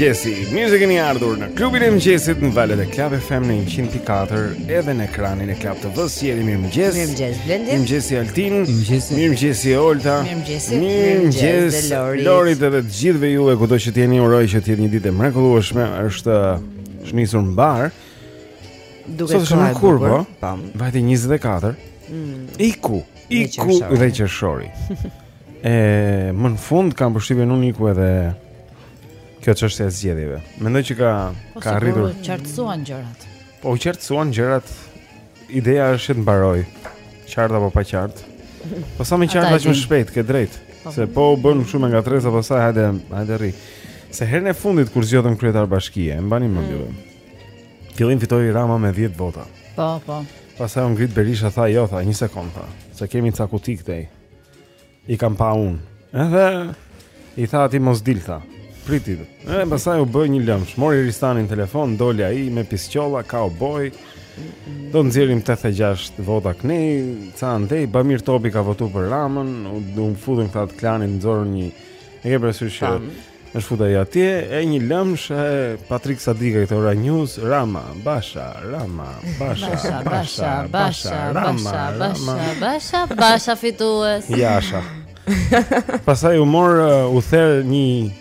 mëngjesi. Mirë se keni ardhur në klubin e mëngjesit në valët e Club FM në 104 edhe në ekranin e Club TV. Si jeni, mirëmëngjes? Mirë mëngjes Blendi. Mirë mëngjesi Altin. Mirë mëngjesi Olta. Mirë mëngjesi Lori. Lori dhe Gjithë juve kudo që t'jeni uroj që t'jetë një ditë e mrekullueshme është, është nisur mbarë. Duke qenë shumë kur po. Vajti 24. Mm. Iku, iku dhe qershori. e më në fund kam përshtypjen unë, iku edhe kjo çështja e zgjedhjeve. Mendoj që ka po, ka arritur. U qartësuan gjërat. Po u qartësuan gjërat Ideja është që të mbarojë. Qartë apo pa qartë. Po sa më qartë aq më shpejt, ke drejtë. Po. Se po u bënë shumë ngatërresa, po sa hajde, hajde rri. Se herën e fundit kur zgjodhëm kryetar bashkie, e mbani mend ju. Mm. Fillim fitoi Rama me 10 vota. Po, po. Pastaj u ngrit Berisha tha jo, tha një sekond tha, se kemi ca kuti këtej. I kam pa unë. Edhe i tha atij mos dil tha. Priti. E pastaj u bë një lëmsh. Mori Ristanin telefon, doli ai me pisqolla, cowboy. Do nxjerrim 86 vota knej, ca andej, Bamir Topi ka votu për Ramën, u futën këta të klanit, nxorën një... E ke parasysh që U fut ajo atje, e një lëmsh e Patrik Sadikaj te Ora News, Rama, Basha, Rama, Basha, Basha, Basha, Basha, Rama, Basha, Basha, Basha fitues. Jasha. Pastaj u mor uh, u ther një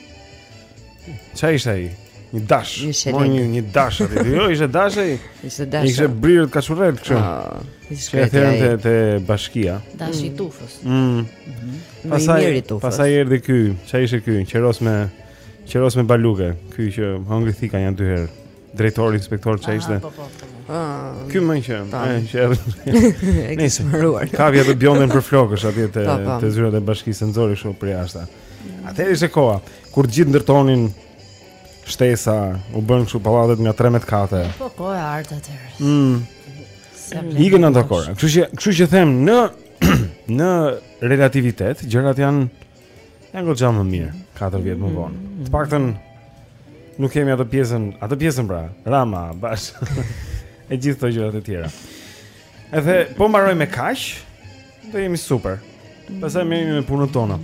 Qa ishte ai? Një dash. Mor një një dash aty. Jo, ishte dash ai. Ishte dash. Ishte brirët kaçurrel kështu. Ah, ishte te te bashkia. Dashi tufës. Mm. Mhm. Pastaj pastaj erdhi ky, çfarë ishte ky? Qeros me Qeros me baluke, ky që hongri thika janë dy herë. Drejtori inspektor çfarë ishte? Po, po, po. Ah, ky më që, ai që erdhi. Nice. Kapi atë bjonden për flokësh atje te te zyrat e bashkisë e nxori kështu për jashtë. Atëherë ishte koha kur të gjithë ndërtonin shtesa, u bënë kështu pallatet nga 13 kate. Po, koha e artë atëherë. Mm. Ikën ato kohëra. Kështu që, kështu që them në në relativitet, gjërat janë janë goxha më mirë 4 vjet më mm. vonë. Të paktën nuk kemi atë pjesën, atë pjesën pra, Rama, Basha, e gjithë këto gjërat e tjera. Edhe po mbaroi me kaq, do jemi super. Pastaj merremi me punën tonë.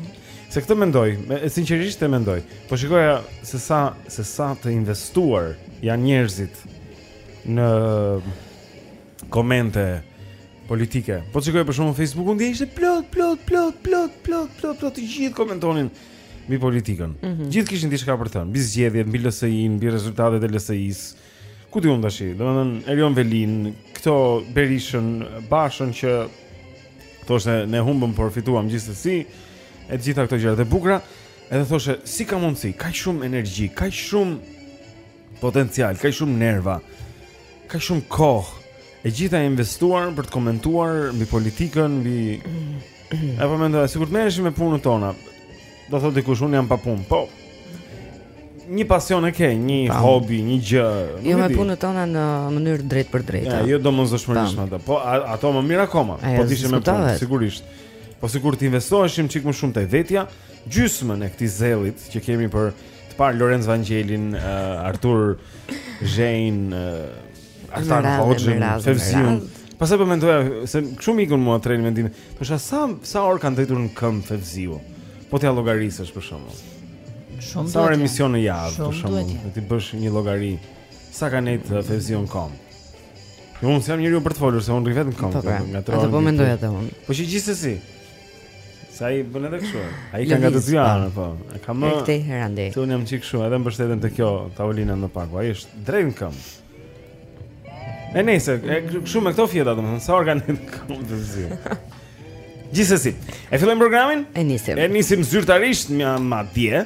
Se këtë mendoj, me, sinqerisht e mendoj. Po shikoja se sa se sa të investuar janë njerëzit në komente politike. Po shikoj për shembull Facebook-un dhe ishte plot plot plot plot plot plot plot të gjithë komentonin mbi politikën. Mm -hmm. Gjithë kishin diçka për të thënë, mbi zgjedhjet, mbi LSI-n, mbi rezultatet e LSI-s. Ku di unë tashi? Domethënë Erion Velinë, këto Berishën, Bashën që thoshte ne humbëm por fituam gjithsesi. E gjitha këto gjërat e bukura, edhe thoshe si ka mundësi, kaq shumë energji, kaq shumë potencial, kaq shumë nerva, kaq shumë kohë. E gjitha e investuar për të komentuar mbi politikën, mbi E po mendoj, sikur të merreshim me punët tona, do thotë dikush unë jam pa punë. Po. Një pasion e ke, një hobi, një gjë. Jo me punët tona në mënyrë drejtpërdrejt. Ja, jo domosdoshmërisht me ato. Po ato më mirë akoma. Po edhe me punë, sigurisht. Po sikur të investoheshim çik më shumë te vetja, gjysmën e këtij zellit që kemi për të parë Lorenc Vangjelin, uh, Artur Zhejin, uh, Artan Hoxhën, Fevziun. Pastaj po mendoja se shumë ikën mua treni i mendimit. Po sa sa orë ka ndenjur në këmbë Fevziu? Po t'ia llogarisësh për shembull. Shumë. Sa orë emision në javë për shembull, do t'i bësh një llogari. Sa ka ndenjt uh, Fevziu n'kom? Unë s'jam njeriu për të folur se unë rri vetë n'kom. Po, pra. Atë po mendoja dhe unë. Po gjithsesi, Se ai bën edhe kështu. Ai ka nga të dy anët, po. E ka më. Këtej, herë andej. Ti unë jam çik kështu, edhe mbështetem te kjo tavolina nga pak. Ai është drejt në këmbë. Nejse, kështu me këto fletat domethënë, sa orë ka ndenjur në këmbë Fevziu. Gjithsesi, e fillojmë programin? E nisim. E nisim zyrtarisht madje.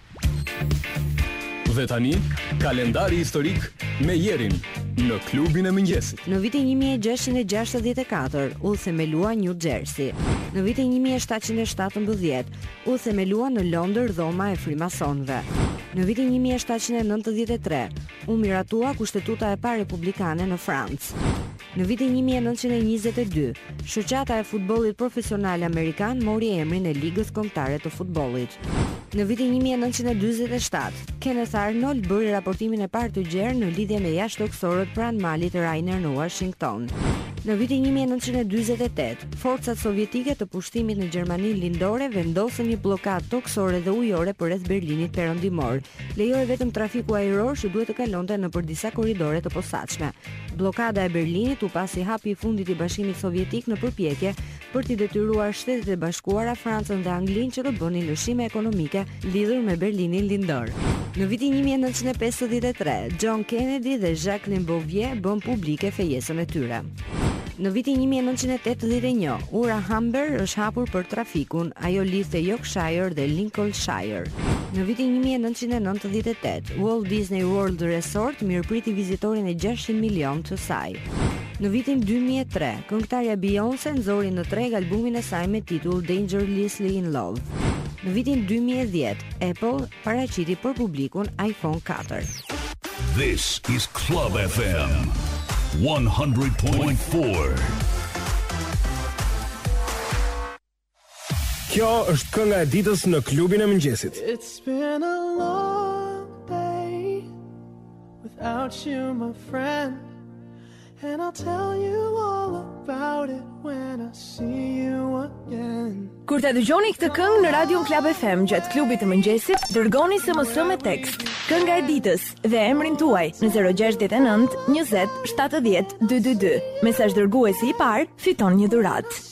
Dhe tani, kalendari historik me Jerin në klubin e mëngjesit. Në vitin 1664 u themelua New Jersey. Në vitin 1717 u themelua në Londër Dhoma e Frimasonëve. Në vitin 1793 u miratua Kushtetuta e parë republikane në Francë. Në vitin një mijë e nëntëqind e njëzet e dy, Shoqata e Futbollit Profesional Amerikan mori emrin e Ligës Kombëtare të Futbollit. Në vitin një mijë e nëntëqind e dyzet e shtatë, Kenneth Arnold bëri raportimin e parë të gjerë në lidhje me jashtëtokësorët pranë Malit Rainier në Uashington. Në vitin një mijë e nëntëqind e dyzet e tetë, forcat sovjetike të pushtimit në Gjermaninë Lindore vendosën një bllokadë tokësore dhe ujore përreth Berlinit Perëndimor. Lejohej vetëm trafiku ajror që duhej të kalonte nëpër disa korridore të posaçme. Bllokada e Berlinit u pa si hapi i fundit i Bashkimit Sovjetik në përpjekje për t'i detyruar Shtetet e Bashkuara, Francën dhe Anglinë që të bënin lëshime ekonomike lidhur me Berlinin Lindor. Në vitin 1953, John Kennedy dhe Jacqueline Bouvier bënë publike fejesën e tyre. Në vitin 1981, ura Humber është hapur për trafikun, ajo lidhte Yorkshire dhe Lincolnshire. Në vitin 1998, Walt Disney World Resort mirëpriti vizitorin e 600 milion të saj. Në vitin 2003, këngëtarja Beyoncé nxori në treg albumin e saj me titull Dangerously in Love. Në vitin 2010, Apple paraqiti për publikun iPhone 4. This is Club FM 100.4. Kjo është kënga e ditës në klubin e mëngjesit. It's been a long day without you my friend and I'll tell you all about it when I see you again. Kur ta dëgjoni këtë këngë në Radion Club FM gjatë klubit të mëngjesit, dërgoni SMS me tekst, kënga e ditës dhe emrin tuaj në 069 20 70 222. Mesazh dërguesi i parë fiton një dhuratë.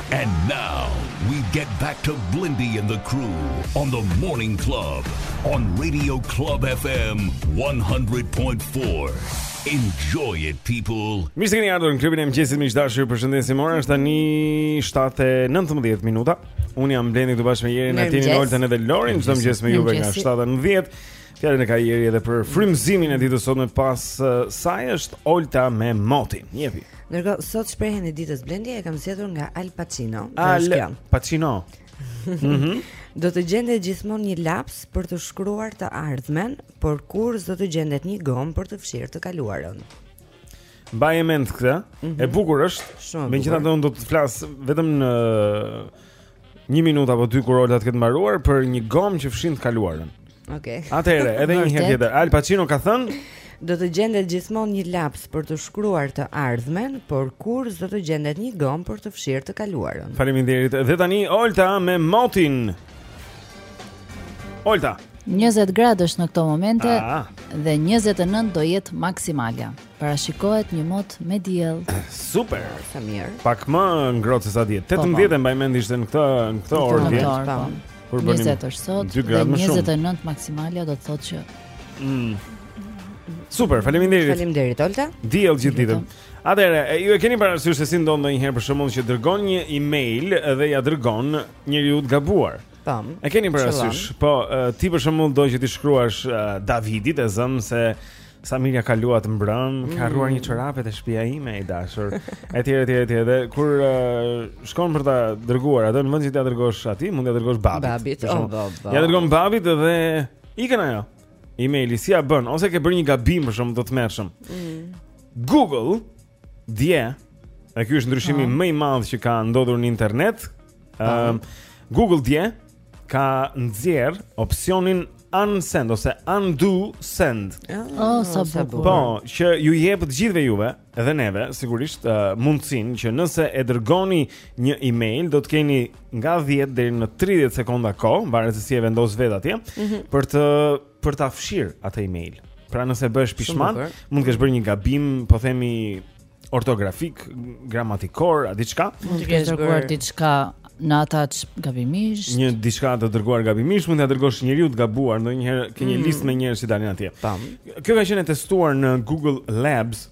And now we get back to Blendi and the crew on the morning club on radio Club FM 100.4 enjoy it people Mirë se keni ardhur në klubin e mëngjesit miq të dashur ju përshëndesim ora është tani 7:19 minuta unë jam Blendi këtu bashkë me Jerin Atin Oltën edhe Lorin çdo mëngjes me juve nga 7-10 Fjalën e ka Jeri edhe për frymëzimin e ditës sot me pas uh, saj është Olta me motin. Jepi. Ndërkohë, sot shprehjen e ditës Blendi e kam zgjedhur nga Al Pacino. Al Pacino. Mhm. Do të gjendet gjithmonë një laps për të shkruar të ardhmen, por kurrë s'do të gjendet një gomë për të fshirë të kaluarën. Mbaje mend këtë, mm -hmm. e mhm. bukur është, megjithatë unë do të flas vetëm në Një minutë apo dy kur Olta të ketë mbaruar për një gomë që fshin të kaluarën. Okej. Okay. Atëherë, edhe një herë tjetër. Al Pacino ka thënë do të gjendet gjithmonë një laps për të shkruar të ardhmen, por kurrë s'do të gjendet një gomë për të fshirë të kaluarën. Faleminderit. Dhe tani Olta me motin. Olta. 20 gradësh në këto momente A. dhe 29 do jetë maksimalja. Parashikohet një mot me diell. Super. Oh, sa mirë. Pak më ngrohtë se sa dje. 18 po, po. e mbaj mend ishte në këtë në këtë orë dje. Po. Kur bënim 20 është sot, 29 maksimale do të thotë që mm. Super, faleminderit. Faleminderit Olta. Diell gjithë ditën. Atëherë, ju e keni parasysh se si ndodh ndonjëherë për shembull që dërgon një email dhe ia dërgon njeriut të gabuar. Tam. E keni parasysh? Po, ti për shembull do që t'i shkruash Davidit e zëmë se Sa mirë ia kaluam mbrëmë, mm. ke harruar një çorape te shpia ime i dashur. Etj etj etj dhe kur uh, shkon për ta dërguar atë, në vend që t'ia dërgosh atij, mund t'ia dërgosh babit. Babit, oh, bo, bo. Ia dërgon babit dhe ikën ajo. Emaili si ia bën ose ke bërë një gabim për shembull të tmerrshëm. Mm. Google Dje, e ky është ndryshimi më i madh që ka ndodhur në internet. Ëm uh, Google dje ka nxjerr opsionin unsend ose undo send. Oh, sa ah, bukur. Po, që ju jep të gjithëve juve, dhe neve, sigurisht, uh, mundësinë që nëse e dërgoni një email, do të keni nga 10 deri në 30 sekonda kohë, varet se si e vendos vetë atje, mm -hmm. për të për ta fshirë atë email. Pra nëse bëhesh pishman, mund të kesh bërë një gabim, po themi ortografik, gramatikor, a diçka. Mund të kesh dërguar diçka në attach gabimisht. Një diçka të dërguar gabimisht, mund t'ia dërgosh njeriu të gabuar, ndonjëherë ke një mm. listë me njerëz që dalin atje. Tam. Kjo ka qenë e testuar në Google Labs,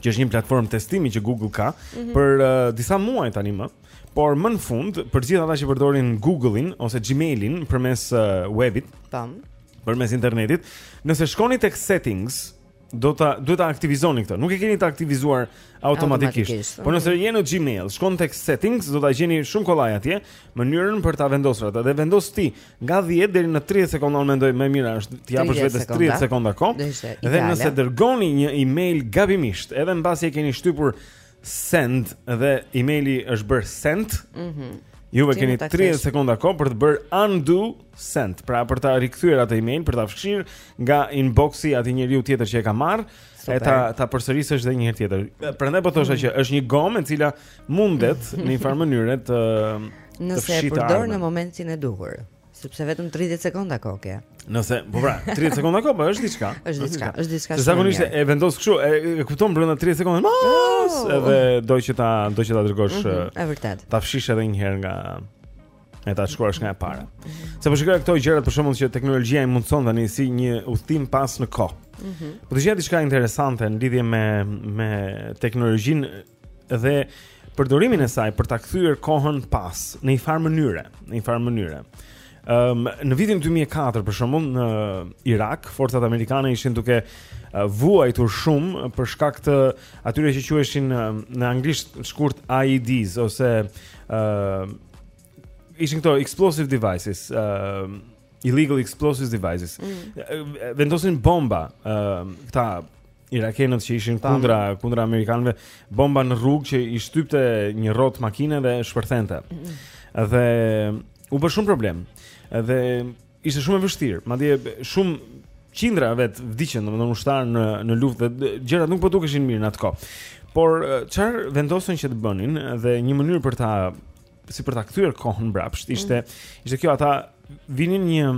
që është një platformë testimi që Google ka mm -hmm. për uh, disa muaj tani më, por më në fund për gjithë ata që përdorin Google-in ose Gmail-in përmes uh, webit, tam, përmes internetit, nëse shkoni tek settings, do ta duhet ta aktivizoni këtë. Nuk e keni të aktivizuar automatikisht. automatikisht. Por nëse jeni në Gmail, shkon tek settings, do ta gjeni shumë kollaj atje, mënyrën për ta vendosur atë. Dhe vendos ti, Nga 10 deri në 30 sekonda unë mendoj më mirë është t'i japësh vetes 30 sekonda kohë. Dhe nëse dërgoni një email gabimisht, edhe mbasi e keni shtypur send dhe emaili është bërë sent, mhm. Mm Juve keni 30 sekonda kohë për të bërë undo send, pra për ta rikthyer atë email, për ta fshirë nga inboxi atij njeriu tjetër që e ka marrë, e ta ta përsërisësh edhe një herë tjetër. Prandaj po thosha mm. që është një gomë e cila mundet në një farë mënyre të nëse e përdor në momentin e duhur, sepse vetëm 30 sekonda kohë ke. Nëse, po pra, 30 sekonda kohë, po është diçka. Është diçka, është diçka. Se zakonisht e vendos kështu, e kupton brenda 30 sekonda. Mos, oh! edhe do që ta do që ta dërgosh. Është mhm, eh, vërtet. Ta fshish edhe një herë nga e ta shkruash nga e para. Mhm. Se po shikoj këto gjërat për shembull që teknologjia i mundëson tani si një udhëtim pas në kohë. Mhm. Po të gjeja diçka interesante në lidhje me me teknologjinë dhe përdorimin e saj për ta kthyer kohën pas në një farë mënyre, në një farë mënyre. Ëm um, në vitin 2004 për shembull në Irak, forcat amerikane ishin duke vuajtur shumë për shkak të atyre që quheshin në anglisht shkurt IEDs ose ë uh, ishin këto explosive devices, ë uh, illegal explosive devices. Mm. Vendosin bomba, ë uh, këta irakenët që ishin kundra kundra amerikanëve, bomba në rrugë që i shtypte një rrotë makine dhe shpërthente. Mm. Dhe u bë shumë problem. Dhe ishte shumë e vështirë, madje shumë qindra vetë vdiqën domethënë ushtarë në në luftë dhe gjërat nuk po dukeshin mirë në atë kohë. Por çfarë vendosën që të bënin dhe një mënyrë për ta si për ta kthyer kohën mbrapsht mm. ishte mm. ishte kjo ata vinin një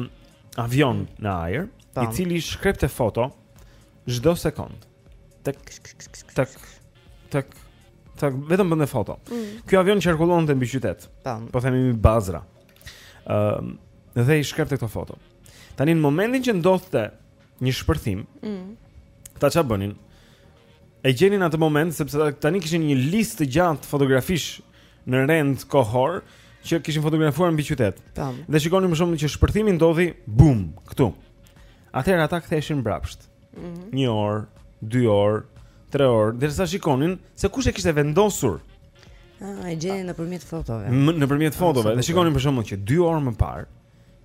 avion në ajër i cili shkrepte foto Çdo sekond. Tek tek tek tek vetëm bënte foto. Mm. Ky avion qarkullonte mbi qytet. Tam. Po themi mbi Bazra. Ëm um, dhe i shkrepte këto foto. Tani në momentin që ndodhte një shpërthim, mm. ata ça bënin? E gjenin atë moment sepse tani kishin një listë të gjatë fotografish në rend kohor që kishin fotografuar mbi qytet. Tam. Dhe shikonin për shembull që shpërthimi ndodhi bum këtu. Atëherë ata ktheheshin mbrapsht. Mm -hmm. Një orë, dy orë, tre orë, derisa shikonin se kush e kishte vendosur. Ah, e gjenin nëpërmjet fotove. Nëpërmjet fotove, ah, dhe shikonin për shembull që dy orë më parë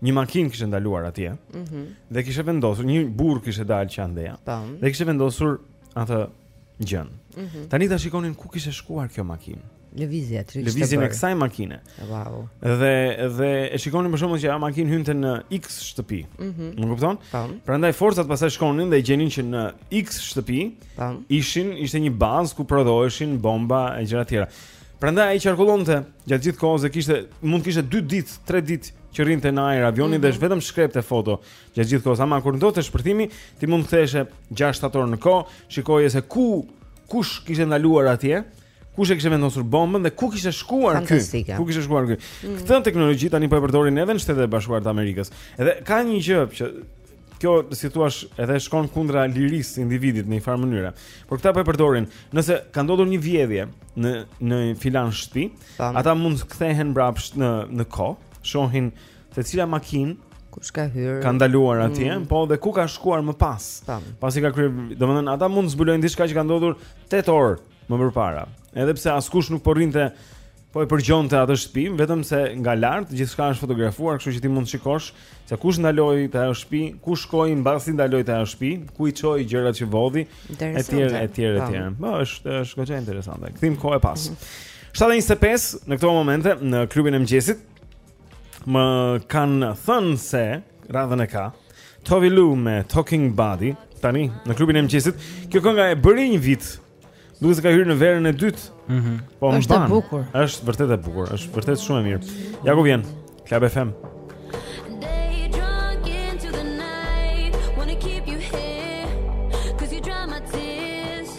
një makinë kishte ndaluar atje. Mhm. Mm dhe kishte vendosur një burrë kishte dalë që andeja. Po. Dhe kishte vendosur atë gjën. Mm -hmm. Tani ata shikonin ku kishte shkuar kjo makinë. Lëvizja aty. Lëvizjen e kësaj makine. Wow. Dhe dhe e shikonin për shembull që ajo makinë hynte në X shtëpi. Mm -hmm. Më kupton? Tam. Prandaj forcat pastaj shkonin dhe gjenin që në X shtëpi Tam. ishin ishte një bazë ku prodhoheshin bomba e gjëra të tjera. Prandaj ai qarkullonte gjatë gjithë kohës dhe kishte mund kishte 2 ditë, 3 ditë që rrinte në ajër avioni mm -hmm. dhe vetëm shkrepte foto Gjatë gjithë kohës, ama kur ndodhte shpërthimi, ti mund të ktheheshe 6-7 orë në kohë, shikoje se ku kush kishte ndaluar atje, kush e kishte vendosur bombën dhe ku kishte shkuar ky. Ku kishte shkuar ky. Mm. Këtë teknologji tani po e përdorin edhe në Shtetet e Bashkuara të Amerikës. Edhe ka një gjë që kjo si thua edhe shkon kundra lirisë së individit në një farë mënyre. Por këta po e përdorin, nëse ka ndodhur një vjedhje në në filan shtëpi, ata mund të kthehen mbrapsht në në kohë, shohin se cila makinë kush ka hyrë, ka ndaluar atje, mm. po dhe ku ka shkuar më pas. Tam. Pasi ka kryer, domethënë ata mund të zbulojnë diçka që ka ndodhur 8 orë më përpara. Edhe pse askush nuk po rrinte po e përgjonte atë shtëpi, vetëm se nga lart gjithçka është fotografuar, kështu që ti mund të shikosh se kush ndaloi te ajo shtëpi, ku shkoi mbasi ndaloi te ajo shtëpi, ku i çoi gjërat që vodhi etj etj etj. Po është është goxha interesante. Kthim në kohë pas. Mm -hmm. 7:25 në këto momente në klubin e mëngjesit. më kanë thënë se radhën e ka Tove Lo me Talking Body tani në klubin e mëngjesit. Kjo kënga e bëri një vit. Duket se ka hyrë në verën e dytë. Mhm. Mm po mban. Është e bukur. Është vërtet e bukur, është vërtet shumë e mirë. Ja ku vjen. Club FM.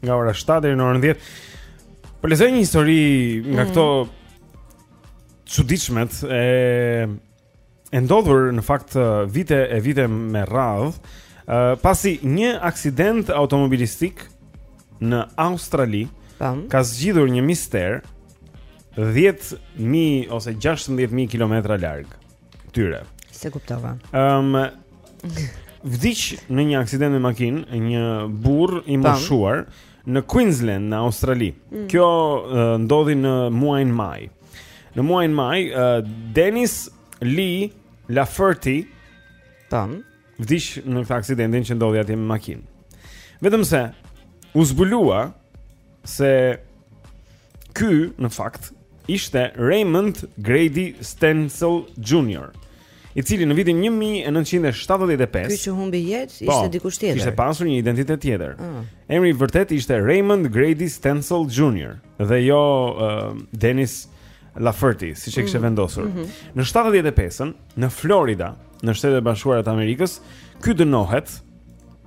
Nga ora 7 deri në orën 10. Po lexoja një histori nga mm. këto të çuditshmet e e ndodhur në fakt vite e vite me radhë, pasi një aksident automobilistik në Australi Tam. ka zgjidhur një mister 10000 ose 16000 kilometra larg. tyre. Se kuptova. Ëm um, vdiq në një aksident me makinë një burr i moshuar në Queensland në Australi. Mm. Kjo uh, ndodhi në muajin maj. Në muajin maj, uh, Dennis Lee Lafferty vdiq në këtë aksidentin që ndodhi atje me makinë. Vetëm se u zbulua se Ky në fakt ishte Raymond Grady Stansel Jr. I cili në vitin 1975 Ky që humbi jetën po, ishte dikush tjetër. Kishte pasur një identitet tjetër. Uh. Emri i vërtet ishte Raymond Grady Stansel Jr. dhe jo uh, Dennis Lafferty, siç e kishte mm. vendosur. Mm -hmm. Në 75-ën, në Florida, në Shtetet e Bashkuara të Amerikës, ky dënohet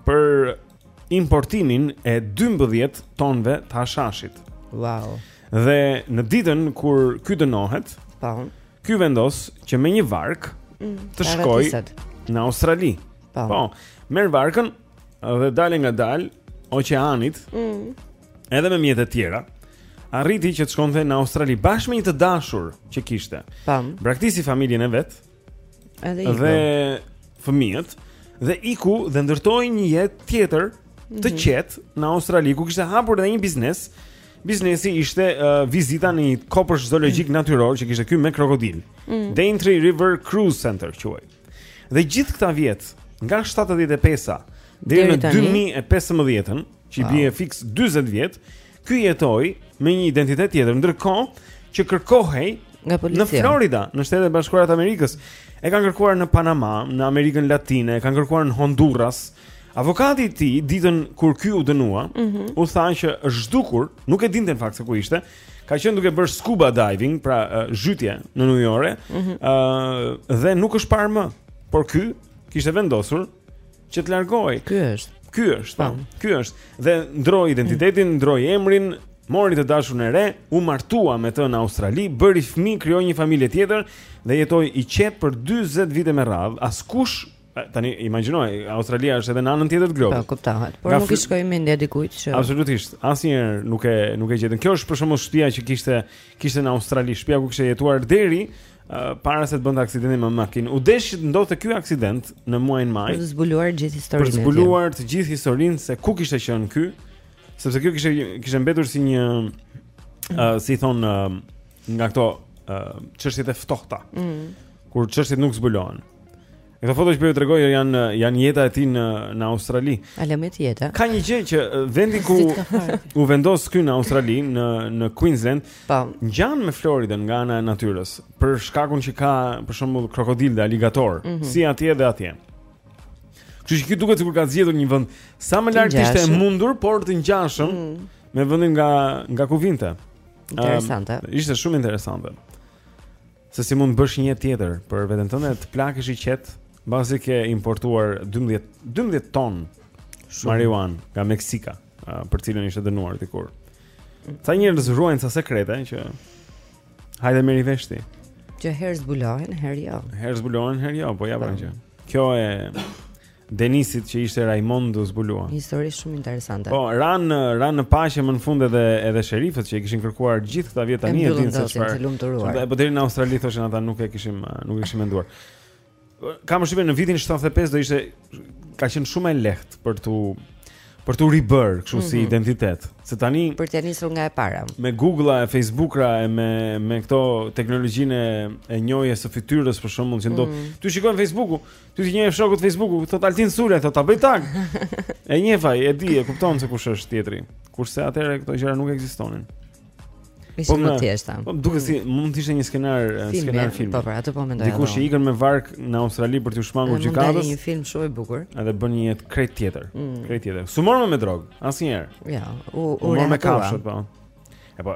për importimin e 12 tonëve të hashashit. Wow. Dhe në ditën kur ky dënohet, po. Ky vendos që me një vark mm, të shkojë në Australi. Po. po merr varkën dhe dalëngadalë oqeanit. Mm. Edhe me mjete të tjera. Arriti që të shkonte në Australi bashkë me një të dashur që kishte. Po. Braktisi familjen e vet. Edhe iku. Dhe fëmijët dhe iku dhe ndërtoi një jetë tjetër të mhm. qetë në Australi ku kishte hapur edhe një biznes. Biznesi ishte uh, vizita në një kopsht zoologjik mhm. natyror që kishte ky me krokodil. Mm. Daintree River Cruise Center quhej. Dhe gjithë këta vjet, nga 75-a deri në 2015-ën, që i bie fiks 40 vjet, Ky jetoi me një identitet tjetër, ndërkohë që kërkohej nga policia në Florida, në Shtetet e Bashkuara të Amerikës. E kanë kërkuar në Panama, në Amerikën Latine, e kanë kërkuar në Honduras. Avokati i tij, ditën kur ky u dënua, mm -hmm. u tha që është zhdukur, nuk e dinte në fakt se ku ishte. Ka qenë duke bërë scuba diving, pra uh, zhytje nënujore, mm -hmm. uh, dhe nuk është parë më. Por ky kishte vendosur Që të largohej. Ky është. Ky është, po. po. Ky është. Dhe ndroi identitetin, ndroi emrin, mori të dashurën e re, u martua me të në Australi, bëri fëmijë, krijoi një familje tjetër dhe jetoi i qetë për 40 vite me radhë. Askush tani imagjino, Australia është edhe në anën tjetër të globit. Po, kuptohet. Por nuk i shkoi mendja dikujt që Absolutisht. Asnjëherë nuk e nuk e gjetën. Kjo është për shembull shtëpia që kishte në Australi, shtëpia ku kishte jetuar deri para se të bënte aksidentin me makinë. U desh të ndodhte ky aksident në muajin maj. Për të zbuluar gjithë historinë. Për të zbuluar të gjithë historinë se ku kishte qenë ky, sepse kjo kishte mbetur si një uh, si i thonë uh, nga këto çështjet uh, e ftohta. Mm. Kur çështjet nuk zbulohen. Këto foto që po ju tregoj janë janë jeta e tij në në Australi. Alamet jeta. Ka një gjë që vendi ku u vendos ky në Australi në në Queensland, po. ngjan me Floridën nga ana e natyrës, për shembull që ka për shembull krokodil dhe aligator, mm -hmm. si atje dhe atje. Kështu që ky duket sikur ka zgjedhur një vend sa më larg ishte e mundur, por të ngjashëm mm -hmm. me vendin nga nga ku vinte. Interesante. Uh, ishte shumë interesante. Se si mund të bësh një jetë tjetër për veten tënde, të plakesh i qetë, mbasi ke importuar 12 12 ton marijuanë nga Meksika, për cilën ishte dënuar dikur. Ca njerëz ruajnë ca sekrete që hajde merri vesh ti. Që herë zbulohen, herë jo. Herë zbulohen, herë jo, po ja që. Kjo e Denisit që ishte Raimondi u zbulua. Një histori shumë interesante. Po, ranë ranë në paqe më në fund edhe edhe sherifët që e kishin kërkuar gjithë këta vjet tani e dinë se çfarë. Po deri në Australi thoshin ata nuk e kishim nuk e kishim menduar. Kam përshtypjen në vitin 75 do ishte ka qenë shumë e lehtë për t'u për t'u ribërë kështu mm -hmm. si mhm. identitet. Se tani për të nisur nga e para. Me Google-a, Facebook-ra e me me këto teknologjinë e njohjes së fytyrës për shembull që ndodh. Mm -hmm. Ty shikon Facebook-u, Ty t'i njeh shokët Facebooku, thotë Altin Sulaj, thotë ta bëj tag. E njeh ai, e di, e kupton se kush është tjetri. Kurse atëherë këto gjëra nuk ekzistonin. Ishte po, më e thjeshtë. Po duket si mund të ishte një skenar, filmi, skenar filmi. Po, pra, atë po mendoj. Dikush ikën me varkë në Australi për t'u shmangur gjykatës. Është një film shumë i bukur. Edhe bën një jetë krejt tjetër, mm. krejt tjetër. S'u mor me drogë, asnjëherë. Jo, u mor me kafshët, po. E po,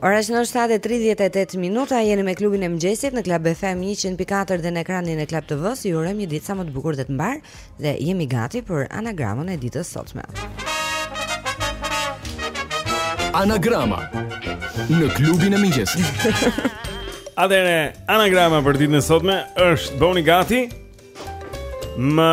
Ora është 7:38 minuta, jeni me klubin e mëngjesit në Club FM 104 dhe në ekranin e Club TV-së. Ju urojmë një ditë sa më të bukur dhe të mbarë dhe jemi gati për anagramën e ditës së sotme. Anagrama në klubin e mëngjesit. Atëherë, anagrama për ditën e sotme është Boni Gati. Më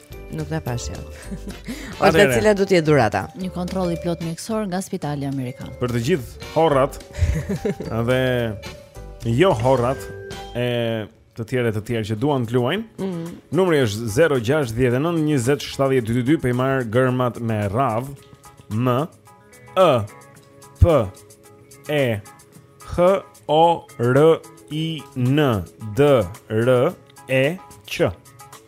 Nuk na pas jo. Ose cila do të jetë dhurata? Një kontroll i plotë mjekësor nga Spitali Amerikan. Për të gjithë horrat dhe jo horrat e të tjerë të tjerë që duan të luajnë. Mm -hmm. Numri është 069 20 7222 po i marr gërmat me radhë M E P E H O R I N D R E Q.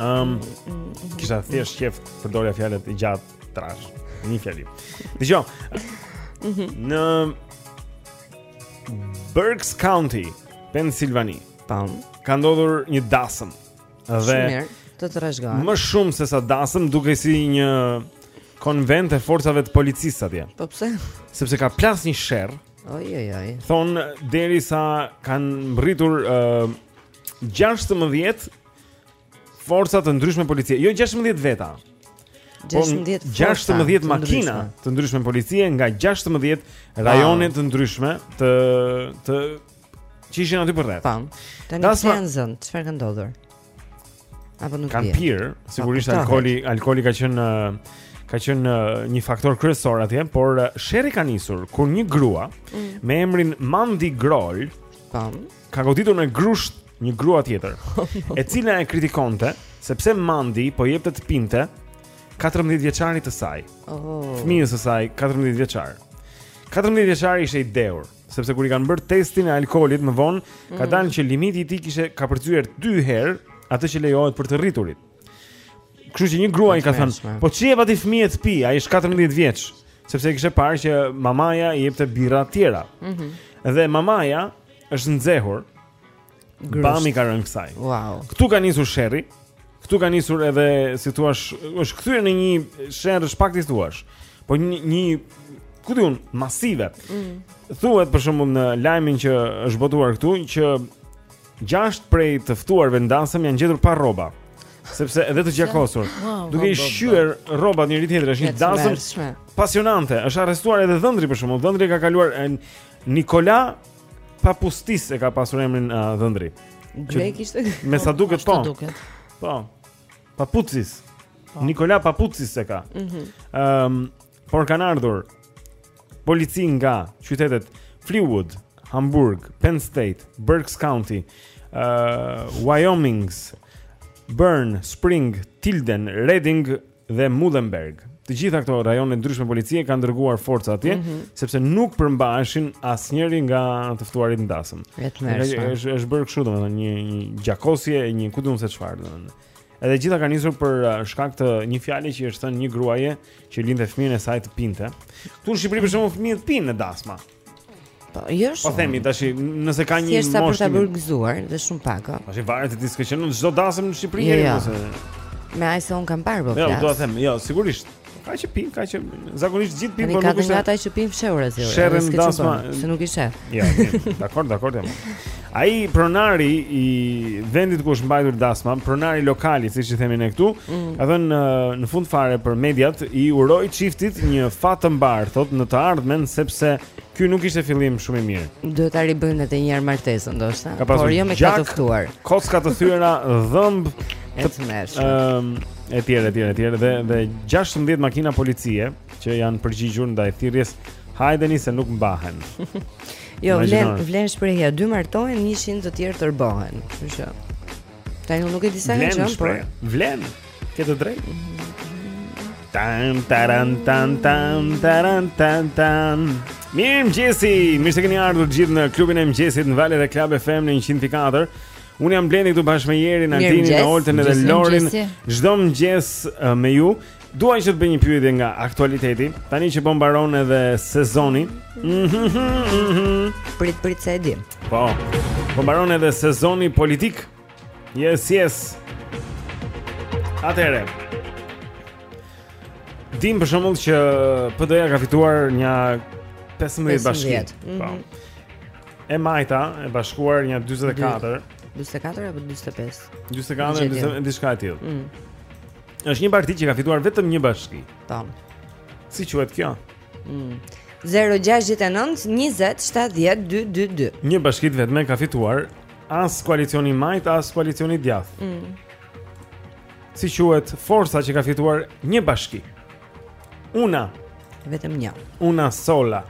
Ëm um, kisha thjesht qejf të përdorja fjalët e gjatë trash. Një fjalim. Dëgjo. Mhm. Në Berks County, Pennsylvania. Tam. Ka ndodhur një dasëm. Dhe Shumë mirë, të trashëgohen. Më shumë se sa dasëm dukej si një konvent e forcave të policisë atje. Po pse? Sepse ka plas një sherr. Oj oj oj. Thon derisa kanë mbërritur uh, 16 forca të ndryshme policie. Jo 16 veta. 16 po, forca. 16 makina të ndryshme policie nga 16 rajone të ndryshme të të që ishin aty përreth. Pam. Tani Pse janë zënë, çfarë ka ndodhur? Apo nuk di. Kanë pirë, po, sigurisht alkooli, alkooli ka qenë ka qenë një faktor kryesor atje, por sherri ka nisur kur një grua mm. me emrin Mandy Groll, pam, ka goditur me grusht një grua tjetër, e cila e kritikonte sepse Mandi po jepte të pinte 14 vjeçarit të saj. Oh. Fëmijës së saj 14 vjeçar. 14 vjeçari ishte i dehur, sepse kur i kanë bërë testin e alkoolit më vonë, mm. ka dalë që limiti i tij kishte kapërcyer dy herë atë që lejohet për të rriturit. Kështu që një grua i ka thënë, "Po ç'i jep ti fëmijës të pi, ai është 14 vjeç." Sepse e kishte parë që mamaja i jepte birra të tjera. Mhm. Mm dhe mamaja Është nxehur. Bam i ka rënë kësaj. Wow. Ktu ka nisur sherri. Ktu ka nisur edhe si thua, është kthyer në një sherr ç'pa t'i thuash. Po një, një ku di unë masive. Mm. Thuhet për shembull në lajmin që është botuar këtu që gjashtë prej të ftuarve në dasëm janë gjetur pa rroba. Sepse edhe të gjakosur, wow, duke i shqyer rrobat njëri tjetrit, është një dasëm pasionante. Është arrestuar edhe dhëndri për shembull. Dhëndri ka kaluar Nikola Papustis e ka pasur emrin uh, dhëndri. Grek ishte. Me sa duket po. Po. Paputsis. Po. Nikola Paputsis e ka. Ëm, mhm. um, por kanë ardhur policë nga qytetet Fleetwood, Hamburg, Penn State, Berks County, uh, Wyoming, Burn, Spring, Tilden, Reading, dhe Muhlenberg. Të gjitha këto rajone të ndryshme policie kanë dërguar forca atje, mm -hmm. sepse nuk përmbaheshin asnjëri nga të ftuarit në dasëm. Është është bërë kështu domethënë një një gjakosje e një ku di unë se çfarë domethënë. Edhe gjitha kanë nisur për uh, shkak të një fjale që është thënë një gruaje që linte fëmijën e saj të pinte. Ktu në Shqipëri për shembull fëmijët pinë në dasma. Po, jo shumë. Po themi tash, nëse ka një moshë. Sa është për ta bërë gëzuar dhe shumë pak. Tash varet se ti s'ke qenë në çdo dasëm në Shqipëri apo jo, jo. se. Me aq sa un kam parë po. Jo, do ta them, jo, sigurisht. Ka që pin, ka që zakonisht gjithë pin, por nuk është. Ka ata që pin fshehurazi. Sherr në dasma, se nuk i sheh. Jo, dakor, dakor jam. Ai pronari i vendit ku është mbajtur dasma, pronari i lokalit, siç i themi ne këtu, mm. ka thënë në, në fund fare për mediat i uroj çiftit një fat të mbarë, thotë në të ardhmen sepse ky nuk ishte fillim shumë i mirë. Duhet ta ribëjnë edhe një herë martesën, ndoshta. Por jo me këta të ftuar. Kocka të thyera, dhëmbë e tmerrshme. Ëm, ehm, etj, etj, etj dhe dhe 16 makina policie që janë përgjigjur ndaj thirrjes Hajdeni se nuk mbahen. Jo, vlen, vlen shprehja, dy martohen, 100 të tjerë tërbohen. Kështu që. Tani unë nuk e di sa kanë qenë, por vlen. Ke të drejtë. Tan taran tan tan taran tan tan. Mirëmëngjesi, mirë se keni ardhur të gjithë në klubin e mëngjesit në valët e Club FM në 100.4 Unë jam Blendi këtu bashkë me Jerin, Altinin, Oltën edhe Lorin çdo mëngjes uh, me ju Dua që të bëj një pyetje nga aktualiteti, tani që po mbaron edhe sezoni. Prit prit se e di. Po. Po mbaron edhe sezoni politik. Yes, yes. Atëherë. Dimë për shembull që PD-ja ka fituar nja 15 bashki. Mhm. Po. E majta e bashkuar nja 44. 44 apo 45? 44, diçka e tillë. Mm. Është një parti që ka fituar vetëm një bashki. Tam. Si quhet kjo? Mm. 069 20 70 222. Një bashki të vetme e ka fituar as koalicioni i majtë as koalicioni i djathtë. Mm. Si quhet forca që ka fituar një bashki? Una, vetëm një. Una sola.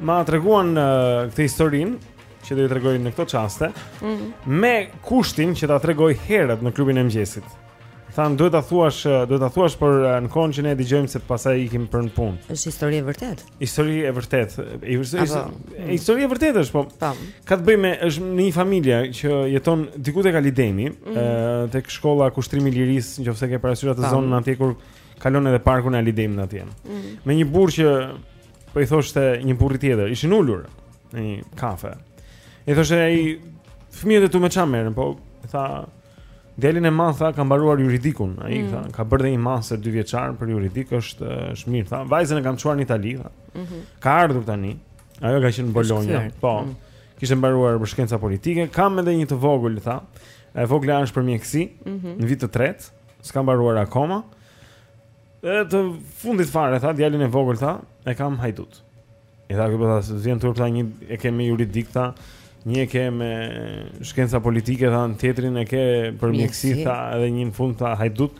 Ma treguan uh, këtë historinë që do ta tregoj në këto çaste, mm -hmm. me kushtin që ta tregoj herët në klubin e mëngjesit. Thanë duhet ta thuash, duhet ta thuash për eh, në kohën që ne dëgjojmë se pastaj ikim për në punë. Është histori e vërtetë. Histori e vërtetë. Mm. Histori e vërtetë është, po. Tam. Po. Ka të bëjë me është në një familje që jeton diku tek Ali Demi, mm -hmm. Eh, tek shkolla Kushtrimi i Lirisë, nëse ke parasysh atë zonën atje kur kalon edhe parkun e Ali Demit atje. Mm -hmm. Me një burrë që po i thoshte një burri tjetër, ishin ulur. në një kafe. I thoshte ai fëmijët e tu me ça merren, po tha djalin e madh tha ka mbaruar juridikun, ai mm. tha ka bërë një master dyvjeçar për juridik është është mirë tha. Vajzën e kam çuar në Itali tha. Mm -hmm. Ka ardhur tani. Ajo ka qenë në Bologna. Po. Mm. Kishte mbaruar për shkenca politike, kam edhe një të vogël tha. E vogla është për mjekësi mm -hmm. në vit të tretë, s'ka mbaruar akoma. E të fundit fare tha djalin e vogël tha, e kam hajdut. E ta këpëta, po s'e kemi për turp tha, një e ke me juridik, tha, një e ke me shkenca politike, tha, një tjetrin e ke për mjekësi, tha, edhe një në fund, tha, hajdut.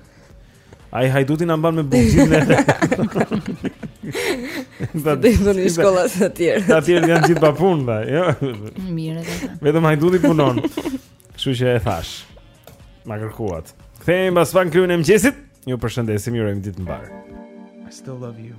Ai hajduti na mban me bukë gjithë ne edhe. Ta të të një shkollat të tjerë. Të tjerët janë gjithë pa punë, tha, jo. Mirë, tha, tha. Vetëm hajduti punon. Kështu që e thashë. Ma kërkuat. Kthehemi pas pak në klubin e mëngjesit. Ju përshëndesim, ju urojmë ditë të mbarë. I still love you.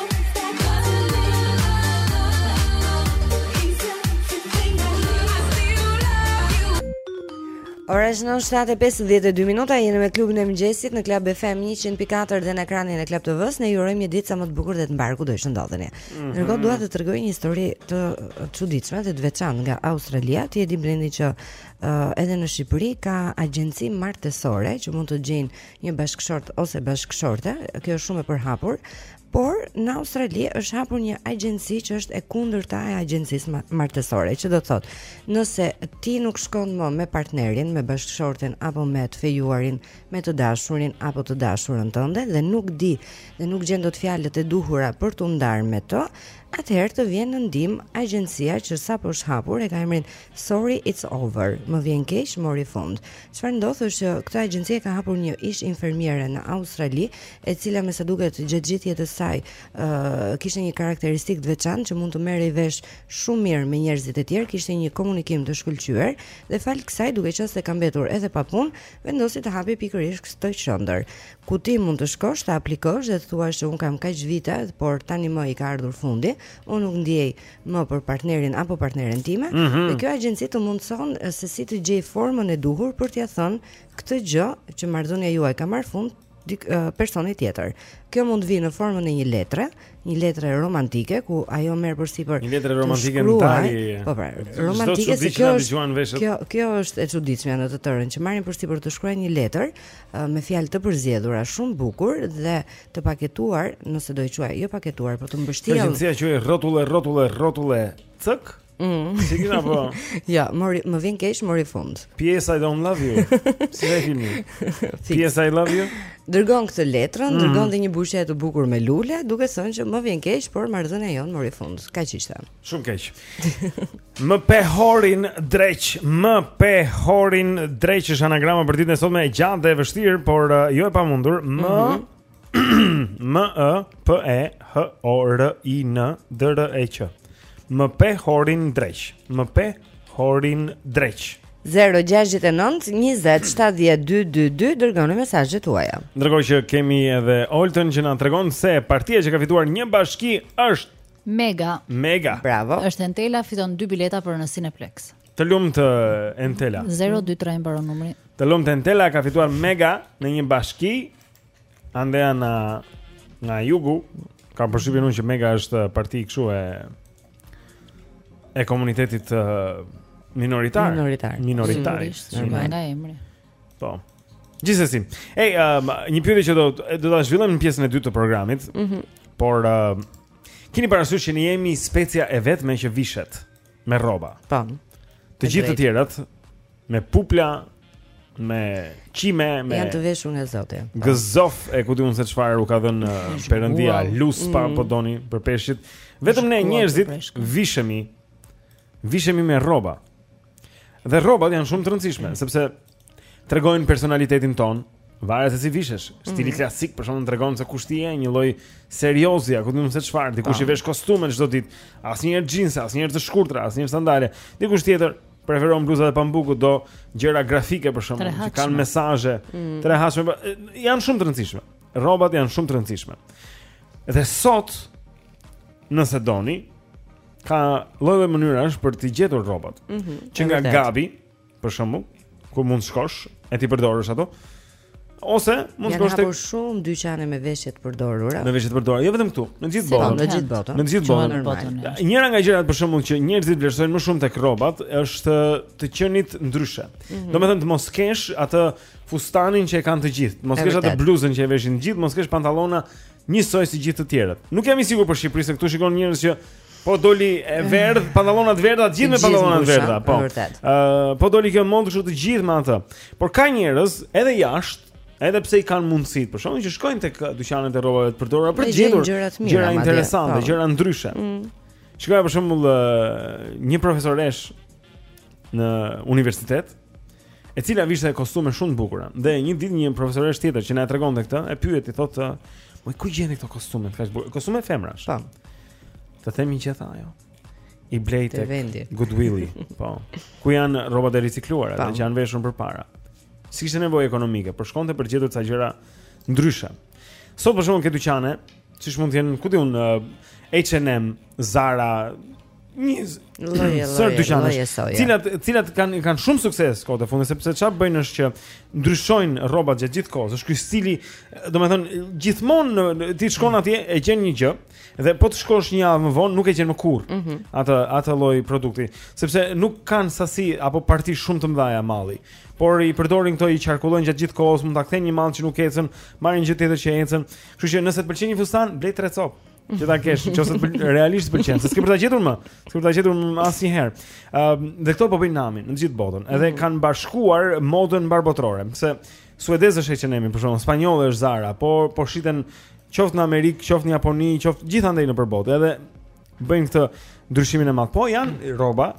Ora është 9:52 minuta, jemi me klubin e mëngjesit në Club FM 104 dhe në ekranin e Club TV-s, ne ju urojmë një ditë sa më të bukur dhe të mbarë kudo që të ndodheni. Mhm. Ndërkohë mm -hmm. dua të tregoj një histori të çuditshme dhe të veçantë nga Australia, ti e di Blendi që uh, edhe në Shqipëri ka agjenci martesore që mund të gjejnë një bashkëshort ose bashkëshorte, kjo është shumë e përhapur, por në Australi është hapur një agjenci që është e kundërta e agjencisë martesore, që do të thotë, nëse ti nuk shkon më me partnerin, me bashkëshorten apo me të fejuarin, me të dashurin apo të dashurën tënde dhe nuk di dhe nuk gjen dot fjalët e duhura për t'u ndarë me të, atëherë të vjen në ndihmë agjencia që sapo është hapur e ka emrin Sorry it's over. Më vjen keq, mori fund. Çfarë ndodh është që këtë agjenci e ka hapur një ish infermiere në Australi, e cila me sa duket gjatë gjithë jetës së saj ë uh, kishte një karakteristikë të veçantë që mund të merrej vesh shumë mirë me njerëzit e tjerë, kishte një komunikim të shkëlqyer dhe falë kësaj duke qenë se ka mbetur edhe pa punë, vendosi të hapi pikërisht këtë qendër. Ku ti mund të shkosh, të aplikosh dhe të thuash se unë kam kaq vite, por tanimë i ka ardhur fundi. Unë nuk ndiej më për partnerin apo partneren time, mm -hmm. dhe kjo agjenci të mundëson se si të gjej formën e duhur për t'ja thënë këtë gjë që marrëdhënia juaj ka marrë fund dik, uh, personit tjetër. Kjo mund të vijë në formën e një letre, një letre romantike ku ajo merr përsipër një letre romantike ndarje. Po pra, romantike se kjo është kjo kjo është e çuditshme në të tërën që marrin përsipër të shkruajnë një letër uh, me fjalë të përzgjedhura shumë bukur dhe të paketuar, nëse do i quaj, jo paketuar, po të mbështjellë. Përgjithësia quhet rrotull e rrotull e rrotull, cëk. Mm. Si kinapo? ja, mori, më vjen keq, mori fund. P.S. I don't love you. si te filmi. P.S. I love you. Dërgon këtë letrën, mm. dërgon dhe një buqetë të bukur me lule, duke thënë që më vjen keq, por marrëdhënia jonë mori fund. Kaq ishte. Shumë keq. Më pehorin dreq, më pehorin dreq është anagrama për ditën e sotme e gjatë dhe e vështirë, por uh, jo e pamundur. M mm -hmm. M E P E H O R I N D R E Q. Më pehorin dreq, më pehorin dreq. 0-6-9-27-12-2 Dërgoni mesazhet tuaja Ndërkohë që kemi edhe Oltën që na tregon se partia që ka fituar një bashki është Mega. Mega. Bravo. Është Entela fiton dy bileta për në Cineplexx. Të lumtë Entela. 023 mbaron numri. Të lumtë Entela ka fituar Mega në një bashki andej nga jugu. Kam përshtypjen unë që Mega është parti kështu e e komunitetit minoritar. Minoritar. Minoritar. Nga emri. Po. Gjithsesi. Ej, um, një pyetje që do do ta zhvillojmë në pjesën e dytë të programit. Mhm. Mm por uh, keni parasysh që ne jemi specia e vetme që vishet me rroba. Po. Të gjithë të tjerat me pupla, me qime, me janë të veshur nga Zoti. Po. Gëzof e ku di unë se çfarë u ka dhënë uh, Perëndia, wow. luspa mm. po doni për peshqit. Vetëm ne njerëzit vishemi vishemi me rroba. Dhe rrobat janë shumë të rëndësishme, sepse tregojnë personalitetin tonë, varet se si vishesh. Stili mm. klasik për shembull tregon se kush ti je, një lloj serioziteti, ku di unë se çfarë, dikush vesh kostume çdo ditë, asnjëherë jeans, asnjëherë të shkurtra, asnjëherë sandale. Dikush tjetër preferon bluzat e pambukut, do gjëra grafike për shembull që kanë mesazhe mm. të rehatshme, po, janë shumë të rëndësishme. Rrobat janë shumë të rëndësishme. Dhe sot nëse doni, ka lloj-lloj mënyrash për t'i gjetur rrobat. Mm -hmm, që nga gabi, për shembull, ku mund të shkosh e t'i përdorësh ato. Ose mund të shkosh tek shumë dyqane me veshje të përdorura. Me veshje të përdorura, jo vetëm këtu, në gjithë po, botën. Në gjithë botën. Në gjithë botën. Njëra nga gjërat për shembull që njerëzit vlerësojnë më shumë tek rrobat është të qenit ndryshe. Mm -hmm. Domethënë të mos kesh atë fustanin që e kanë të gjithë, mos kesh atë bluzën që e veshin të gjithë, mos kesh pantallona Njësoj si gjithë të tjerët. Nuk jam i sigurt për Shqipërinë se këtu shikon njerëz që po doli e eh. verdha, pantallona të verdha, gjithë me pantallona të verdha, po. Ëh, eh, po doli kjo modë kështu të gjithë me atë. Por ka njerëz edhe jashtë Edhe pse i kanë mundësitë, për shembull që shkojnë tek dyqanet e rrobave të përdorura për të gjetur gjëra interesante, po. gjëra ndryshe. Mm. Shikoj për shembull eh, një profesoreshë në universitet, e cila vishte kostume shumë të bukura. Dhe një ditë një profesoreshë tjetër që na e tregonte këtë, e pyeti thotë, "Moj ku i gjen këto kostume kaq bukura? Kostume femrash." Tam. Të themi që tha ajo. I blej tek Goodwilli, po. Ku janë rrobat e ricikluara, ato që janë veshur përpara. S'kishte nevojë ekonomike, por shkonte për të gjetur ca gjëra ndryshe. Sot për shembull ka dyqane, siç mund të jenë, ku di unë, H&M, Zara, Një sërë dyqanesh. Cilat cilat kanë kanë shumë sukses kohët e fundit sepse çfarë bëjnë është që ndryshojnë rrobat gjatë gjithë kohës. Është ky stili, domethënë gjithmonë ti shkon atje e gjen një gjë dhe po të shkosh një javë më vonë nuk e gjen më kurrë. Mm -hmm. Atë atë lloj produkti, sepse nuk kanë sasi apo parti shumë të mëdha malli. Por i përdorin këto i qarkullojnë gjatë gjithë kohës, mund ta kthejnë një mall që nuk ecën, marrin gjë tjetër që ecën. Kështu që nëse të pëlqen një fustan, blej tre copë. Që ta kesh, nëse realisht të pëlqen, se s'ke për ta gjetur më, s'ke për ta gjetur më asnjë herë. Ëm ehm, uh, dhe këto po bëjnë namin në gjithë botën. Edhe mm -hmm. kanë bashkuar modën mbarëbotërore, pse suedezë është H&M, për shembull, spanjollë është Zara, po po shiten qoftë në Amerikë, qoftë në Japoni, qoftë gjithandej nëpër botë. Edhe bëjnë këtë ndryshimin e madh. Po janë rroba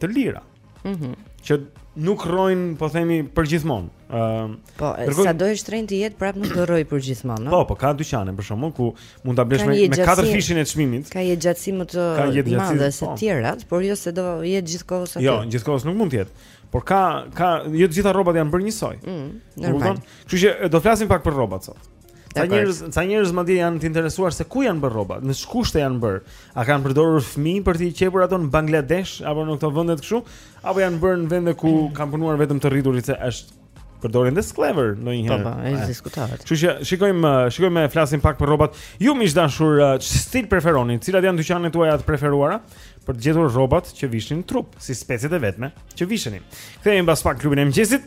të lira. Mhm. Mm që nuk rrojnë, po themi, për gjithmonë. Ëm, ehm, uh, po, kërkoj... sado e shtrenjtë të jetë, prapë nuk do rrojë për gjithmonë, no? Po, po ka dyqane për shembull ku mund ta blesh me me katërfishin e çmimit. Ka jetëgjatësi më të madhe se po. të tjerat, por jo se do jetë gjithë kohës. Jo, gjithë kohës nuk mund të jetë. Por ka ka jo të gjitha rrobat janë bërë njësoj. Mm, normal. Kështu që do flasim pak për rrobat sot. Ca njerëz, ca njerëz madje janë të interesuar se ku janë bërë rrobat, në ç'kushte janë bërë. A kanë përdorur fëmijë për t'i qepur ato në Bangladesh apo në këto vende kështu, apo janë bërë në vende ku kanë punuar vetëm të rriturit se është përdorin dhe skllevër ndonjëherë. Po, po, është diskutuar. Kështu që shikojmë, uh, shikojmë flasim pak për rrobat. Ju miq të dashur, uh, ç'stil preferoni? Cilat janë dyqanet tuaja të preferuara për të gjetur rrobat që vishni në trup, si speciet e vetme që visheni? Kthehemi pas pak në klubin e mëngjesit.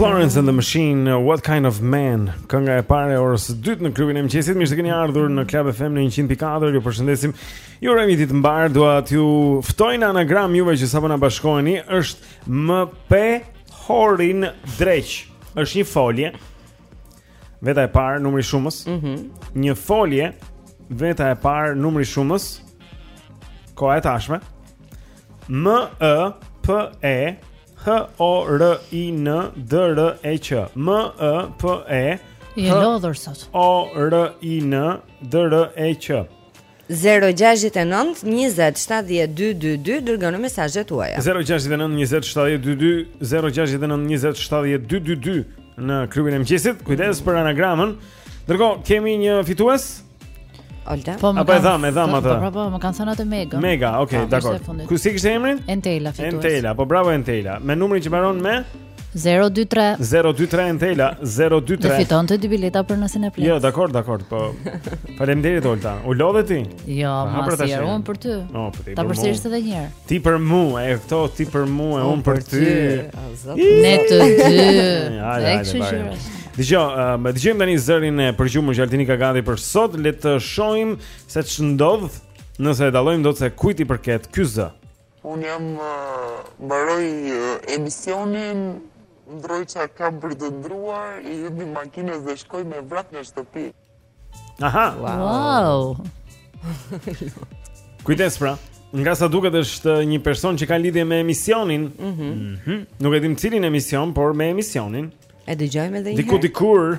Florence and the Machine, uh, What Kind of Man? Kënga e parë e orës së dytë në klubin e mëngjesit. Mirë se keni ardhur në Club FM në 104. Ju përshëndesim. Ju urojmë një ditë të mbarë. Dua t'ju ftoj në anagram juve që sapo na bashkoheni. Është Me pe horin dreq. Është një folje. Veta e parë numri shumës. Mhm. Mm një folje veta e parë numri shumës. Koha e tashme. M E P E H O R I N D R E Q. M E P E Je lodhur sot. O R I N D R E Q. Zero gjashtëdhjetë e nëntë njëzet shtatëdhjetë dy dy dy dërgoni mesazhet tuaja. Zero gjashtëdhjetë e nëntë njëzet shtatëdhjetë dy dy zero gjashtëdhjetë e nëntë njëzet shtatëdhjetë dy dy dy në klubin e mëngjesit. Kujdes për anagramën. Ndërkohë kemi një fitues. Olta. Po më kanë dhënë, dhanë atë. Po po, më kanë thënë atë Mega. Mega, okay, dakord. Po si e kishte emrin? Entela fitues. Entela, po bravo Entela. Me numrin që mbaron me 023 023 Entela 023 Dhe fiton dy bileta për në Cineplexx Jo, dakord, dakord po... Faleminderit, Olta U lodhe ti? Jo, ma si e unë për ty no, për po ti Ta përsëris edhe një herë Ti për mua, e këto ti për mua e unë për ty Ne të dy E kështu gjëra Dëgjo, ëm dëgjojmë tani zërin e përgjumur që Altini ka gati për sot, le të shohim se ç'ndodh nëse e dallojmë dot se kujt i përket ky zë. Unë jam mbaroj emisionin, ndërroj ça kam për të ndërruar, i hypi makinës dhe shkoj me vrap në shtëpi. Aha! Wow! Kujdes pra, nga sa duket është një person që ka lidhje me emisionin, mm -hmm. Mm -hmm. nuk e dimë cilin emision, por me emisionin. E dëgjojmë edhe një herë. Diku dikur,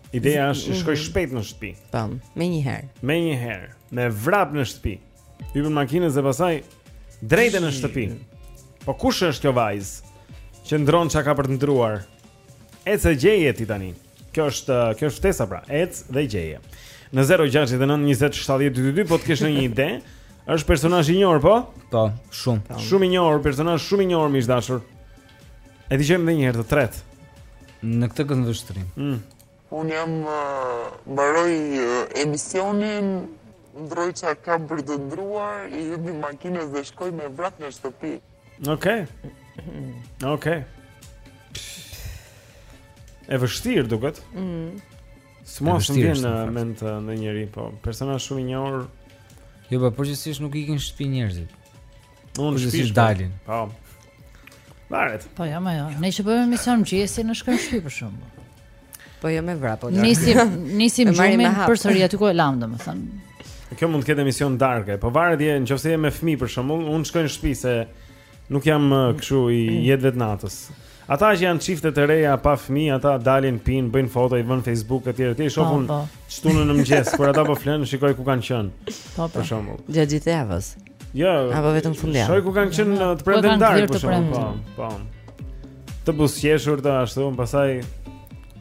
Ideja është të shkoj mhm. shpejt në shtëpi. Po, me një herë. Me një herë, me vrap në shtëpi. I hypën makinës dhe pastaj drejt në shtëpi. Po kush është kjo vajzë? që ndërron çka ka për të ndërruar. Ec e gjeje ti tani. Kjo është kjo është ftesa pra. Ec dhe gjeje. Në 0692070222 po të kesh një ide. Është personazh i njohur po? Po, shumë. Shumë i njohur, personazh shumë i njohur miq të dashur. E dëgjojmë edhe një herë të tretë Në këtë këndvështrim mm. Unë jam mbaroj emisionin Ndërroj ça kam për të ndërruar I hypi makinës dhe shkoj me vrap në shtëpi Oke Oke E vështirë duket mm. Se mos na vjen në mend ndonjëri Po personazh shumë i njohur. Jo, pa po, përgjithësisht nuk ikin në shtëpi njerëzit Unë s'di si dalin. Po. Varet. Po ja ajo. Ne që bëjmë emision mëngjesi ne shkojmë në shpi për shembull. Po jo me vrap. Po nisim nisim gjumin përsëri aty ku e lamë domethënë. Kjo mund të ketë emision darke, po varet je nëse je me fëmijë për shembull, unë shkoj në shtëpi se nuk jam uh, kështu i jetëve të natës. Ata që janë çifte të reja pa fëmijë, ata dalin, pin, bëjnë foto, i vënë në Facebook etj etj, shohun po, po. të shtunën në mëngjes kur ata po flenë, shikoj ku kanë qenë. Po, për shembull. Gjatë gjithë javës. Jo. Jo, Apo vetëm fundjavë. Shoh ku kanë qenë të premten në darkë për shembull. Po, po. Të buzëqeshur të ashtu, pastaj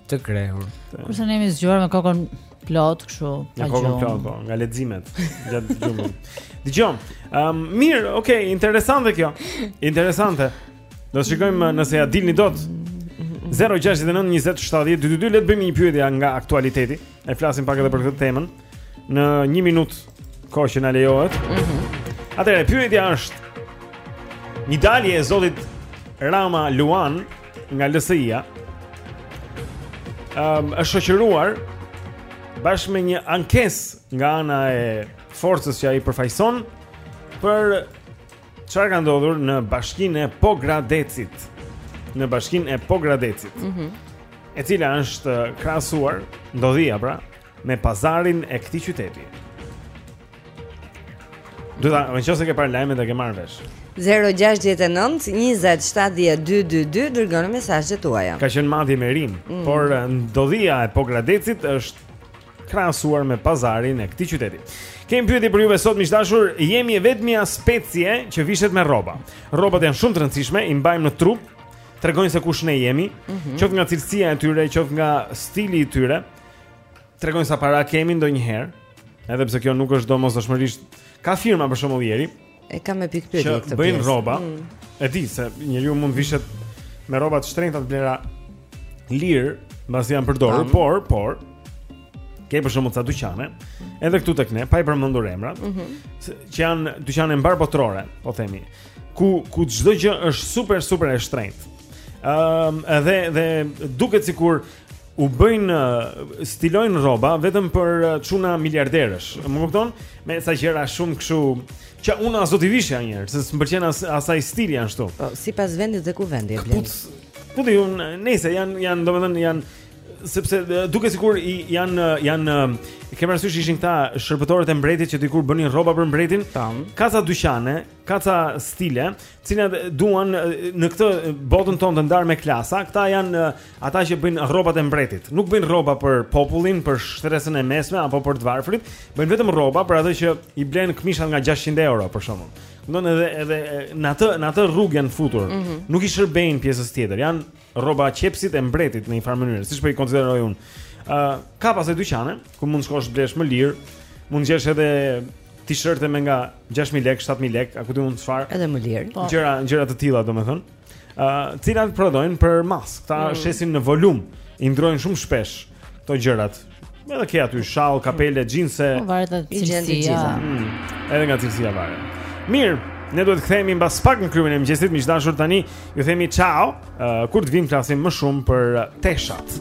të krehur. Kurse ne jemi zgjuar me kokën plot kështu. Me kokën plot, po, nga leximet gjatë gjumit. Dëgjojmë. Ehm, um, mirë, okay, interesante kjo. Interesante. Do të shikojmë nëse ia dilni dot. 069 20 70 222 le të bëjmë një pyetje nga aktualiteti. e flasim pak edhe për këtë temën në 1 minutë kohë që na lejohet. Mm -hmm. Atëherë pyetja është një dalje e zotit Rama Luan nga LSI-ja. Ëm um, është shoqëruar bashkë me një ankesë nga ana e forcës që ai përfaqëson për Çfarë ka ndodhur në bashkinë e Pogradecit? Në bashkinë e Pogradecit. Mhm. Mm e cila është krahasuar ndodhia pra me pazarin e këtij qyteti. Do ta, në qoftë se ke parë lajmet dhe ke marrë vesh. 069 2070222 dërgoni mesazhet tuaja. Ka qenë madje me rimë, mm. por ndodhia e Pogradecit është krahasuar me pazarin e këtij qyteti. Kemi pyetje për juve sot miq dashur, jemi e vetmja specie që vishet me rroba. Rrobat janë shumë të rëndësishme, i mbajmë në trup, tregojnë se kush ne jemi, mm -hmm. qoftë nga cilësia e tyre, qoftë nga stili i tyre, tregojnë sa para kemi ndonjëherë, edhe pse kjo nuk është domosdoshmërisht ka firma për shembull ieri. E kam me pikëpyetje këtë. Që bëjnë rroba. Mm. E di se njeriu mund vishet me rroba të shtrenjta të blera lirë, mbasi janë përdorur, por, por ke për shembull ca dyqane, edhe këtu tek ne, pa i përmendur emrat, mm -hmm. që janë dyqane mbarëbotërore, po themi, ku ku çdo gjë është super super e shtrenjtë. Ëm um, edhe dhe duket sikur u bëjnë stilojnë rroba vetëm për çuna miliarderësh. Më kupton? Me ca gjëra shumë kështu që unë as do t'i vishja një herë, se s'mpëlqen as ai stili janë këtu. Po, sipas vendit dhe kuvendit e bën. Put, put ju nëse janë janë domethënë janë sepse duket sikur i janë janë kemi parasysh ishin këta shërbëtorët e mbretit që dikur bënin rroba për mbretin. Tam. Ka ca dyqane Ka ca stile, të cilat duan në këtë botën tonë të ndarë me klasa, këta janë ata që bëjnë rrobat e mbretit. Nuk bëjnë rroba për popullin, për shtresën e mesme apo për të varfrit, bëjnë vetëm rroba për ata që i blejnë këmishat nga 600 euro për shembull. Domethënë edhe edhe në atë në atë rrugë janë futur. Mm -hmm. Nuk i shërbejnë pjesës tjetër. Janë rrobaqepësit e mbretit në një farë mënyrë, siç po i konsideroj unë. Ë uh, ka pas edhe dyqane ku mund të shkosh blesh më lirë, mund të gjesh edhe t-shirte me nga 6000 lekë, 7000 lekë, apo ti mund të çfarë? Edhe më lirë. Po. Gjëra, gjëra të tilla, domethënë. Ë, uh, të cilat prodhojnë për masë, këta mm. shesin në volum, i ndrojnë shumë shpesh. këto gjërat. Edhe ke aty shall, kapele, xhinse. Po, varet nga cilësia. Mm, edhe nga cilësia varet. Mirë, ne duhet të kthehemi mbas pak në klubin e mëngjesit, miq dashur tani. Ju themi ciao. Uh, kur të vijmë flasim më shumë për teshat.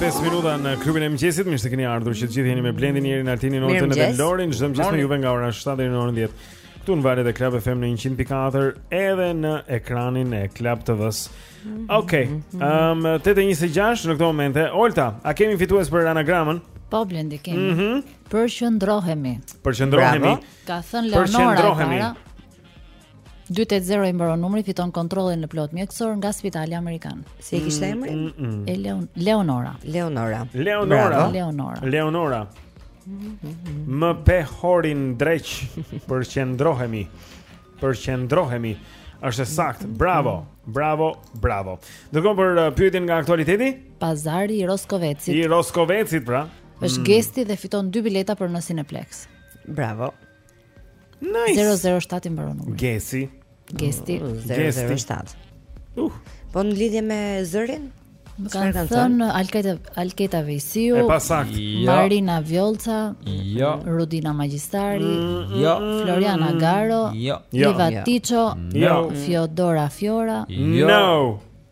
pesë minuta në klubin e mëngjesit, mirë se keni ardhur. Që të gjithë jeni me Blendin, Jerin, Altinin, Oltën dhe Lorin, çdo mëngjes me ju nga ora 7 deri në orën 10. Këtu në valët e Club FM në 100.4 edhe në ekranin e Club TV-së. Mhm. Okej. Ehm 8:26 në këtë moment. Olta, a kemi fitues për anagramën? Po Blendi kemi. Mhm. Përqendrohemi. Përqendrohemi. Ka thënë Leonora e para. 280 i mbaron numri fiton kontrollin e plotë mjekësor nga Spitali Amerikan. Si e kishte mm, emrin? Mm, mm, mm. Eleon Leonora. Leonora. Leonora. Leonora. Leonora. Më pe horin dreq përqendrohemi. Përqendrohemi. Është saktë. Bravo. Bravo, bravo. Dërgoj për uh, pyetjen nga aktualiteti? Pazari i Roskovecit. I Roskovecit pra. Është mm. Gesti dhe fiton dy bileta për në Cineplexx. Bravo. Nice. 007 i mbaron numri. Gesi. Gesti 007. Mm, uh. Po në lidhje me zërin? Më kanë kan thënë Alketa Alketa Vejsiu, jo. Marina Vjollca, jo. Rudina Magjistari, mm, jo. Floriana Garo, jo. Iva jo. Tiço, jo. Fjodora Fjora, jo. No.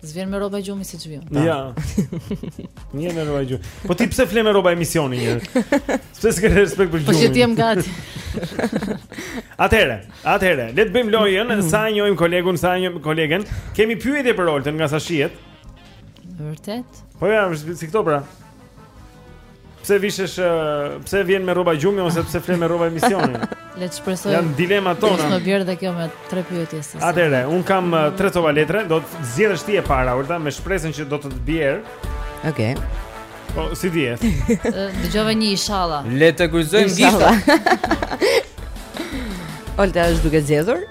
S'vjen me rroba gjumi si s'vjen. Ja. Një me rroba gjumi. Po ti pse fle me rroba emisioni një? Pse s'ke respekt për gjumin? Po që ti jam gati. Atëre, atëre, le të bëjmë lojën, mm. sa e njohim kolegun, sa e njohim kolegen. Kemi pyetje për Oltën nga sa shihet. Vërtet? Po ja, si këto pra. Pse vishesh, pse vjen me rroba gjumi ose pse fle me rroba emisioni? Le të shpresoj. Janë dilemat tona. Do bjerë dhe kjo me tre pyetje së. Atëre, unë kam tre copa letre, do të zgjedhësh ti e para, Olta, me shpresën që do të të bjerë. Okej. Okay. Po, s'i dihet? Dëgjova një ishalla. Le të kryqëzojmë gishtat. Olta është duke zgjedhur.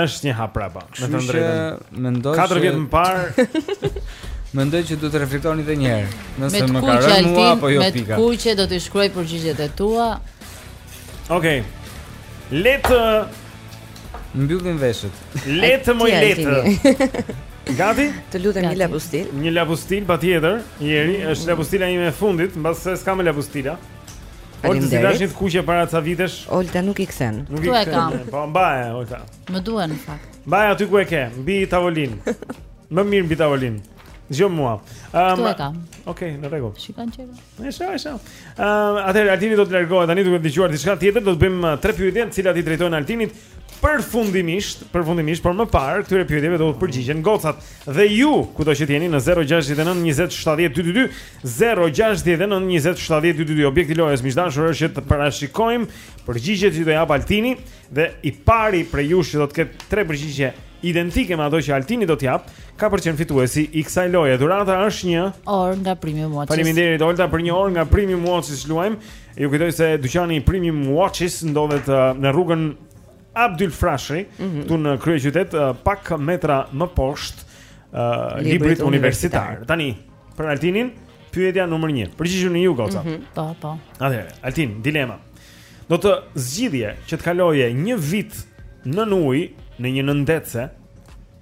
Është një hap prapa, me të drejtën. Mendoj se 4 vjet më parë Mendoj që duhet të reflektoni edhe një herë, nëse më ka rënë mua apo jo pika. Me të kuqe do të shkruaj përgjigjet e tua. Okej. Okay. Le të mbyllim veshët. Le të moj le të. Gati? Të lutem një lapustil. Një lapustil patjetër. Jeri është lapustili im i fundit, mbasi s'kam lapustila. Olta t'i dhashë një të kuqe para ca vitesh. Olta nuk i kthen. Nuk i kthen. Po mbaje Olta. Më duhen në fakt. Mbaje aty ku e ke, mbi tavolinë. Më mirë mbi tavolinë. Jo mua. Ehm. Um, Okej, në rregull. Shikon çelo. Ne shoh, shoh. Ehm, atëherë Altini do të largohet tani duke dëgjuar diçka tjetër, do të bëjmë uh, tre pyetje, të cilat i drejtohen Altinit përfundimisht, përfundimisht, por më parë këtyre pyetjeve do të përgjigjen gocat. Dhe ju, kudo që jeni në 069 20 70 222, Zero gjashtëdhjetë e nëntë njëzet shtatëdhjetë dyzet e dy objekti i lojës miq të dashur është që të parashikojmë përgjigjet që do jap Altini dhe i pari prej jush që do të ketë tre përgjigje identike me ato që Altini do të jap ka për të qenë fituesi i kësaj loje. Dhurata është një orë nga Prime Watches. Faleminderit Olta për një orë nga Prime Watches luajmë. Ju kujtoj se dyqani Prime Watches ndodhet uh, në rrugën Abdyl Frashëri, mm -hmm. këtu në kryeqytet, uh, pak metra më poshtë uh, Librit Universitar. universitar. Tani Për Altinin, pyetja numër 1. Përgjigjuni ju goca. Mm -hmm, po, po. Atëherë, Altin, dilema. Do të zgjidhje që të kaloje një vit nën ujë në një nëndetëse.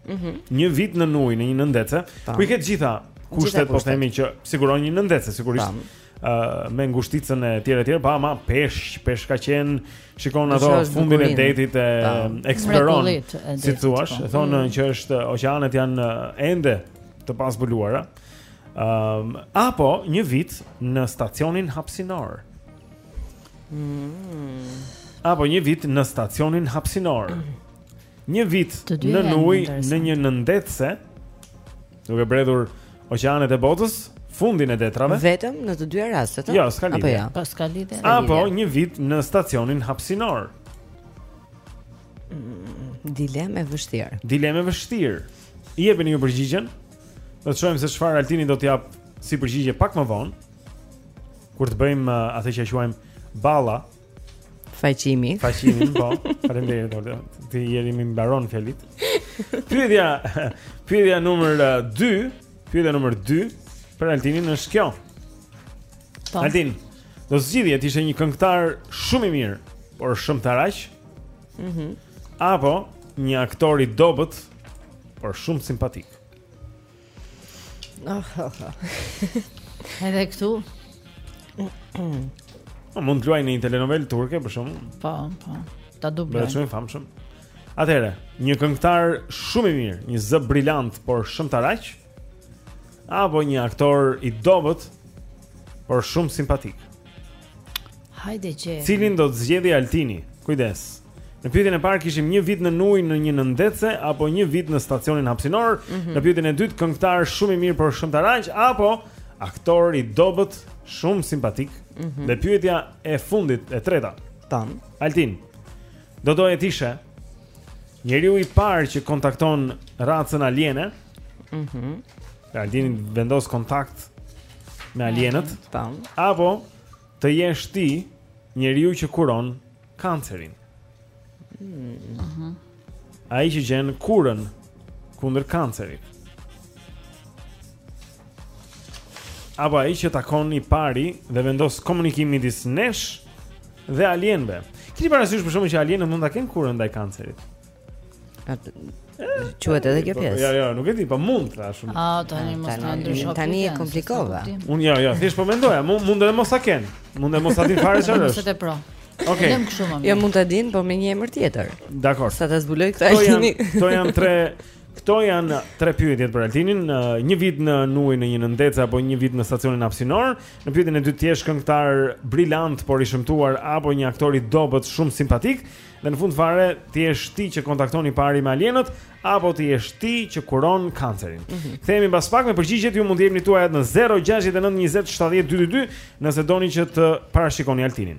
Mhm. Mm një vit nën ujë në një nëndetëse, ku i ke gjitha kushtet, po themi që siguron një nëndetëse sigurisht. Ë uh, me ngushticën e tjera e tjera, po ama pesh, peshkaqenë, shikon ato fundin e detit e eksploron. Si thuash, thonë mm. që është oqeanet janë ende të pazbuluara. Ëm um, apo një vit në stacionin hapësinor. Mm. Apo një vit në stacionin hapësinor. Një vit nën ujë në një nëndetëse, duke bredhur oqeanet e botës, fundin e detrave. Vetëm në të dyja rastet, a? Jo, s'ka lidhje. Apo ja, po s'ka lidhje. Apo një vit në stacionin hapësinor. Mm, dilemë e vështirë. Dilemë e vështirë. I jepeni ju përgjigjen. Do të shohim se çfarë Altini do të japë si përgjigje pak më vonë. Kur të bëjmë uh, atë që e quajmë ballafaqimi. Faqimi, po. Faleminderit Olga. Ti je, ti më mbaron fjalitë. Pyetja, pyetja numër 2, uh, pyetja numër 2 për Altinin është kjo. Po. Altin, do zgjidhje të ishte një këngëtar shumë i mirë, por shëmtaraq. Mhm. Mm Apo një aktor i dobët Por shumë simpatik. Oh, oh, oh. Edhe këtu. Po mund të luajë në një telenovelë turke për shembull. Po, po. Ta dubloj. Bëhet shumë i famshëm. Atëherë, një këngëtar shumë i mirë, një zë brilant, por shëmtaraq. Apo një aktor i dobët, por shumë simpatik. Hajde që. Cilin do të zgjedhë Altini? Kujdes. Në pyetjen e parë kishim një vit nën ujë në një nëndetëse apo një vit në stacionin hapësinor. Mm -hmm. Në pyetjen e dytë këngëtar shumë i mirë por shëmtaraq apo aktor i dobët shumë simpatik. Mm -hmm. Dhe pyetja e fundit e treta. Tan, Altin. Do doje të ishe njeriu i parë që kontakton racën aliene. Mhm. Mm Altini vendos kontakt me alienët. Tan. Apo Të jesh ti njeriu që kuron kancerin. Mm. Mhm. Mm Ai që gjen kurën kundër kancerit. Apo ai që takon i pari dhe vendos komunikimin midis nesh dhe alienëve. Kini parasysh për shembull që alienët mund ta kenë kurën ndaj kancerit? Quhet edhe kjo po, pjesë. Jo, jo, nuk e di, po mund thashë. Ah, tani mos na ndryshon. Tani e komplikova. Un jo, jo, thjesht po mendoja, mund edhe mos ta kenë. Mund edhe mos ta dinë fare çfarë është. Mos e pro. Okej. Lëm kështu më. Jo mund ta dinë, po me një emër tjetër. Dakord. Sa ta zbuloj këtë Altini. Kto janë tre Kto janë tre pyetjet për Altinin, një vit nën ujë në një nëndetëse apo një vit në stacionin hapësinor. Në pyetjen e dytë të jesh këngëtar brilant por i shëmtuar apo një aktor i dobët shumë simpatik? Dhe në fund fare, të jesh ti që kontakton i pari me alienët apo të jesh ti që kuron kancerin. Mm -hmm. Kthehemi pas pak me përgjigjet, ju mund të jepni tuajat në 069 20 70 222 nëse doni që të parashikoni Altinin.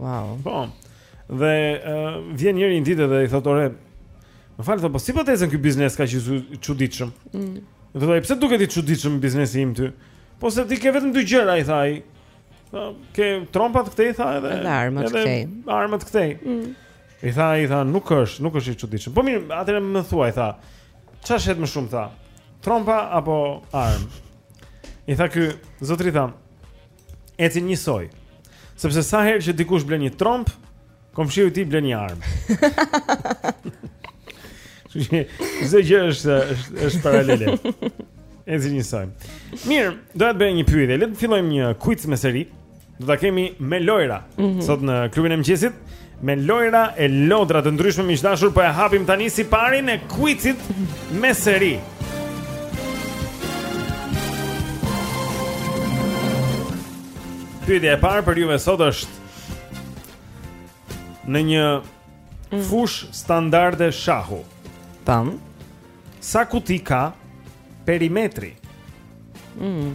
Wow. Po. Dhe uh, vjen njëri një ditë dhe i thotë ore, më fal thotë, po si po të ecën ky biznes kaq i çuditshëm? Mm. Dhe thotë, pse të duket i çuditshëm biznesi im ty? Po se ti ke vetëm dy gjëra i tha ai. Po ke trompat këtej tha edhe. Edhe armët këtej. Armët këtej. Mm. I tha i tha nuk është, nuk është i çuditshëm. Po mirë, atëherë më thuaj tha. Çfarë shet më shumë tha? Trompa apo armë? I tha ky zotri tha, ecin njësoj. Sepse sa herë që dikush blen një trompë, komshiu i tij blen një armë. Çdo gjë është është është paralele. Ecin njësoj. Mirë, do të bëjmë një pyetje. Le të fillojmë një quiz me sëri. Do ta kemi me lojra mm -hmm. sot në klubin e mëngjesit. Me lojra e lodra të ndryshme miq të dashur po e hapim tani siparin e quizit me seri. Pyetja e parë për juve sot është në një mm. fushë standarde shahu. Tam. Sa kuti ka perimetri? Mm.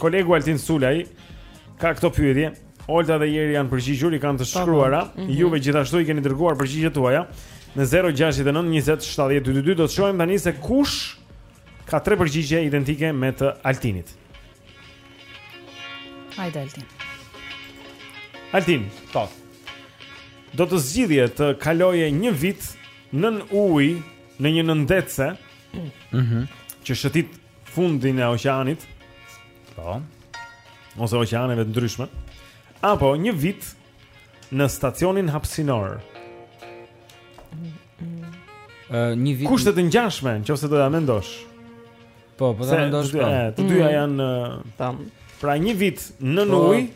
Kolegu Altin Sulaj ka këto pyetje. Olta dhe Jeri janë përgjigjur, i kanë të po, po. shkruara. Mm -hmm. Juve gjithashtu i keni dërguar përgjigjet tuaja në 069 20 70 222. Do të shohim tani se kush ka tre përgjigje identike me të Altinit. Hajde Altin. Altin, po. Do të zgjidhje të kaloje një vit nën ujë në një nëndetëse. Mhm. Mm që shëtit fundin e oqeanit. Po. Ose oqeaneve të ndryshme. Apo një vit në stacionin hapësinor. Ë një vit Kushte të ngjashme, nëse do ta mendosh. Po, po ta mendosh. Po. Të dyja mm. janë tam. Pra një vit në po, ujë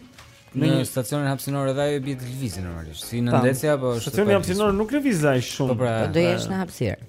në një stacionin hapësinor edhe ajo bie të lëvizësh normalisht. Si nëndetësja apo stacioni hapësinor nuk lëviz ai shumë. Po pra, do jesh në hapësirë.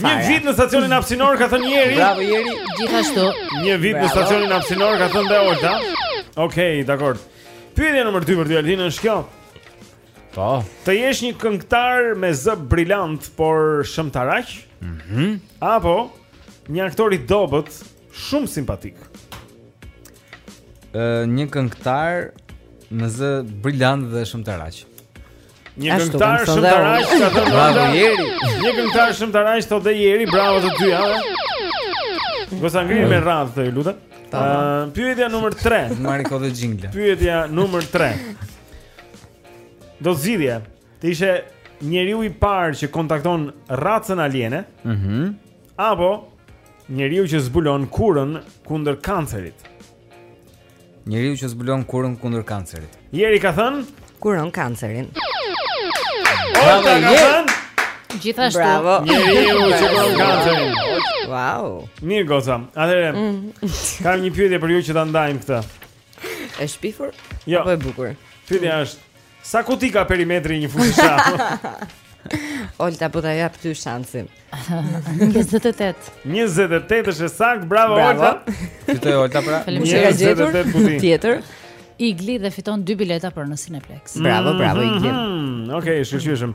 Një vit në stacionin hapësinor ka thënë Jeri. Bravo Jeri. Gjithashtu. Një vit në stacionin hapësinor ka thënë dhe Olta. Okej, okay, dakord. Pyetja nr. 2 për ty Altin është kjo. Po. Të jesh një këngëtar me zë brilant, por shëmtaraq? Mhm. Mm Apo një aktor i dobët, shumë simpatik. Ë, një këngëtar me zë brilant dhe shëmtaraq. Një këngëtar shëmtaraq ka thënë Bravo Jeri. Një këngëtar shëmtaraq dhe Jeri, bravo të dyjave. Do t'i ngrini me radhë të lutem. Ëm pyetja numër 3. Mari kodë jingle. Pyetja numër 3. Do zgjidhje të ishe njeriu i parë që kontakton racën aliene. Mhm. apo njeriu që zbulon kurën kundër kancerit. Njeriu që zbulon kurën kundër kancerit. Jeri ka thënë kuron kancerin. Bravo, ka thënë. Gjithashtu. Bravo. Njeriu që kuron kancerin. Wow. Mirë goza. Atëherë mm. kam një pyetje për ju që ta ndajmë këtë. E shpifur? Jo. Apo e bukur? Pyetja është Sa kuti ka perimetri një fushë shahu? Olta po ta jap ty shansin. 28. 28 është e saktë, bravo, bravo. Olta. Fitoi Olta pra. Faleminderit. 28 kuti. Tjetër. Igli dhe fiton dy bileta për në Cineplexx. Bravo, bravo mhm, Igli. Mm -hmm. Okej, okay, shkëlqyeshëm.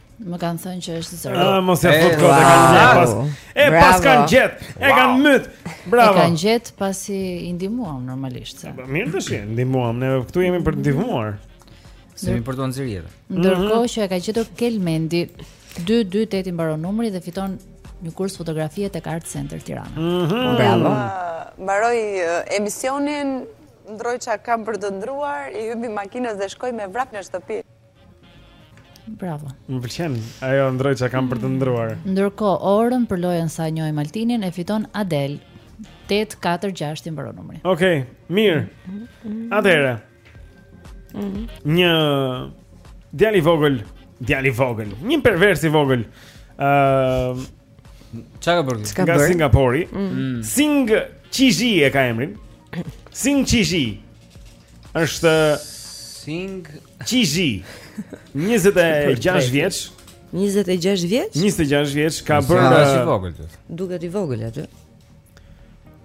Më kanë thënë që është zero. Ah, mos ja fut kot e kanë gjet pas. E pas kanë gjet, e kanë myt. Bravo. E kanë gjet pasi i ndihmuam normalisht. Po mirë tash, ndihmuam, ne këtu jemi për të ndihmuar. Jemi për të nxjerrë jetë. Ndërkohë mhm. që e ka gjetur Kelmendi 228 i mbaron numri dhe fiton një kurs fotografie tek Art Center Tirana. Mhm. Bravo. Mbaroj emisionin, ndrroj ça kam për të ndrruar, i hipi makinës dhe shkoj me vrap në shtëpi. Bravo. Më pëlqen. Ajo ndrroj ça kam për të ndrruar. Ndërkohë, orën për lojën sa e njohim Altinin e fiton Adel. 846 i mbaron numri. Okej, okay, mirë. Atëherë. Mhm. Një djalë i vogël, djalë i vogël, një pervers i vogël. Ëm uh, Ça ka bërë? Nga Singapori. Mm. Sing Chiji e ka emrin. Sing Chiji. Është Sing Chizi. 26 vjeç. 26 vjeç? 26 vjeç ka bërë i uh, vogël. Duket i vogël aty.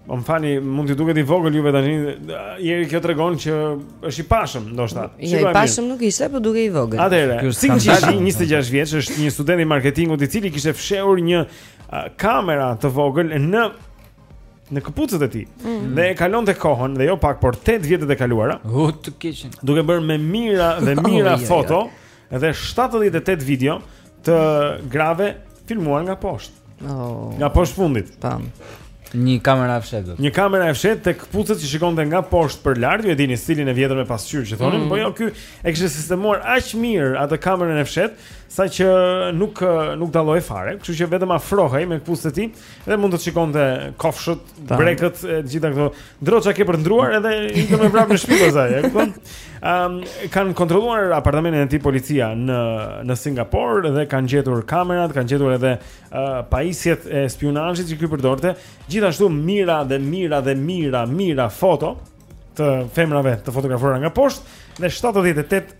Po mo Fani, mund t'ju duket i vogël juve tani. Jeri kjo tregon që është i pashëm, ndoshta. Jo, i pashëm nuk ishte, po duket i vogël. Atëherë, Sing Chizi, 26 vjeç, është një student i marketingut i cili kishte fshehur një kamera të vogël në në këpucët e tij. Mm. Dhe e kalonte kohën dhe jo pak por 8 vjetët e kaluara. U të keqen. Duke bërë me mijëra dhe oh, mijëra oh, foto dhe 78 video të grave filmuar nga poshtë. Oh. Nga poshtë fundit. Tam. Një kamera e fshehtë. Një kamera e fshehtë tek këpucët që shikonte nga poshtë për lart, ju e dini stilin e vjetër me pasqyrë që thonin, mm. po jo ky e kishte sistemuar aq mirë atë kamerën e fshehtë, saqë nuk nuk dallohej fare, kështu që vetëm afrohej me këpucët e tij Dhe mund të shikonte kofshët, brekët, të gjitha këto droça ke për ndruar edhe ikën me vrap në shtëpi pasaj, e kupton? Ëm kanë kontrolluar apartamentin e tij policia në në Singapur dhe kanë gjetur kamerat, kanë gjetur edhe uh, pajisjet e spiunazhit që ky përdorte, gjithashtu mijëra dhe mijëra dhe mijëra, mijëra foto të femrave të fotografuara nga poshtë dhe 78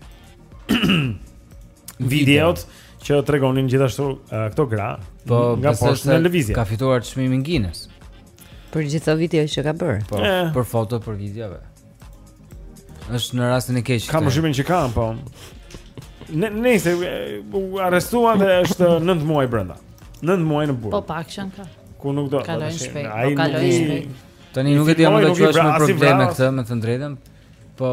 videot që tregonin gjithashtu uh, këto gra po, nga poshtë në lëvizje. Ka fituar çmimin Guinness. Për gjithë ato video që ka bërë. Po, eh. për foto, për videove. Është në rastin e keq. Kam përshtypjen që kanë, po. Nejse u arrestua dhe është 9 muaj brenda. 9 muaj në burg. Po pak janë ka. Ku nuk do. Kalojnë shpejt. Ai po kalojnë shpejt. Tani nuk e di a mund ta quash me probleme këtë, me të drejtën. Po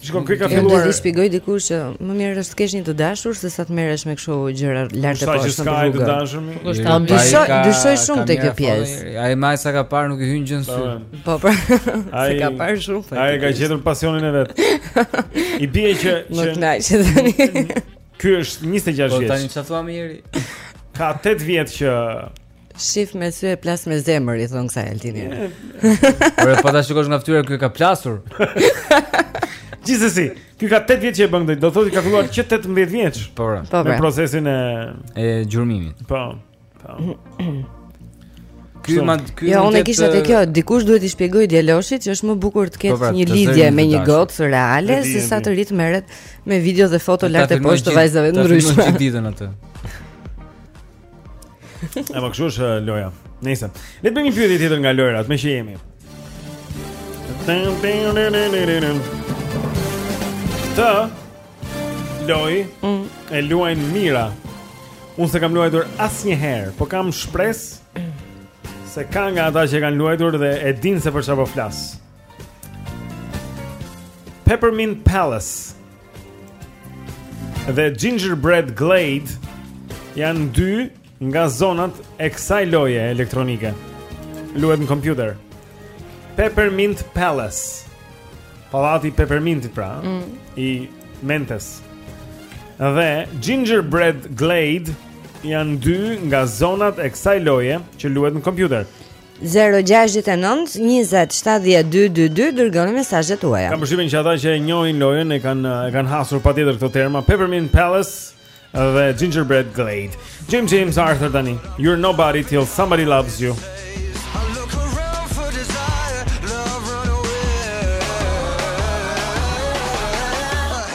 Shiko, kur ka filluar? Do t'i shpjegojë dikush që më mirë është të kesh një të dashur se sa të merresh me kështu gjëra lart e poshtë. Sa gjë të dashur? Po kush ta dyshoj, dyshoj shumë te kjo pjesë. Ai me sa ka parë nuk i hyn gjë në sy. Po pra. Ai ka parë shumë. Po. Ai ka gjetur pasionin e vet. I bie që që u kënaq tani. Ky është 26 po, vjeç. Po tani çfarë thua mo Jeri? Ka 8 vjet që Shif me sy e plas me zemër i thonë kësaj Altini. Por po ta shikosh nga fytyra ky ka plasur. Gjithsesi, ky ka 8 vjet që e bën këtë, do thotë ka filluar që 18 vjeç. Po, pra. po. Në pra. procesin e e gjurmimit. Po. Po. Ky ma ky Jo, unë e kisha te kjo, dikush duhet t'i shpjegojë djaloshit që është më bukur të ketë po, pra, një lidhje me një gocë reale se sa të rri të merret me video dhe foto lart e poshtë të vajzave të ndryshme. Ta filmojë ditë natë. E po kshu është loja Nejse Le të bëjmë një pyetje tjetër nga lojrat Meqë jemi Këtë lojë mm. E luajnë mijëra Unë s'e kam luajtur asnjëherë Po kam shpresë Se ka nga ata që e kanë luajtur Dhe e dinë se për ça po flas Peppermint Palace dhe Gingerbread Glade janë dy nga zonat e kësaj loje elektronike. Luhet në kompjuter. Peppermint Palace. Pallati i Peppermintit pra, mm. i mentes. Dhe Gingerbread Glade janë dy nga zonat e kësaj loje që luhet në kompjuter. 069 20 72 22 dërgoni mesazhet tuaja. Kam përshtypjen që ata që e njohin lojën e kanë e kanë hasur patjetër këto terma Peppermint Palace dhe Gingerbread Glade. James Arthur tani, you're nobody till somebody loves you.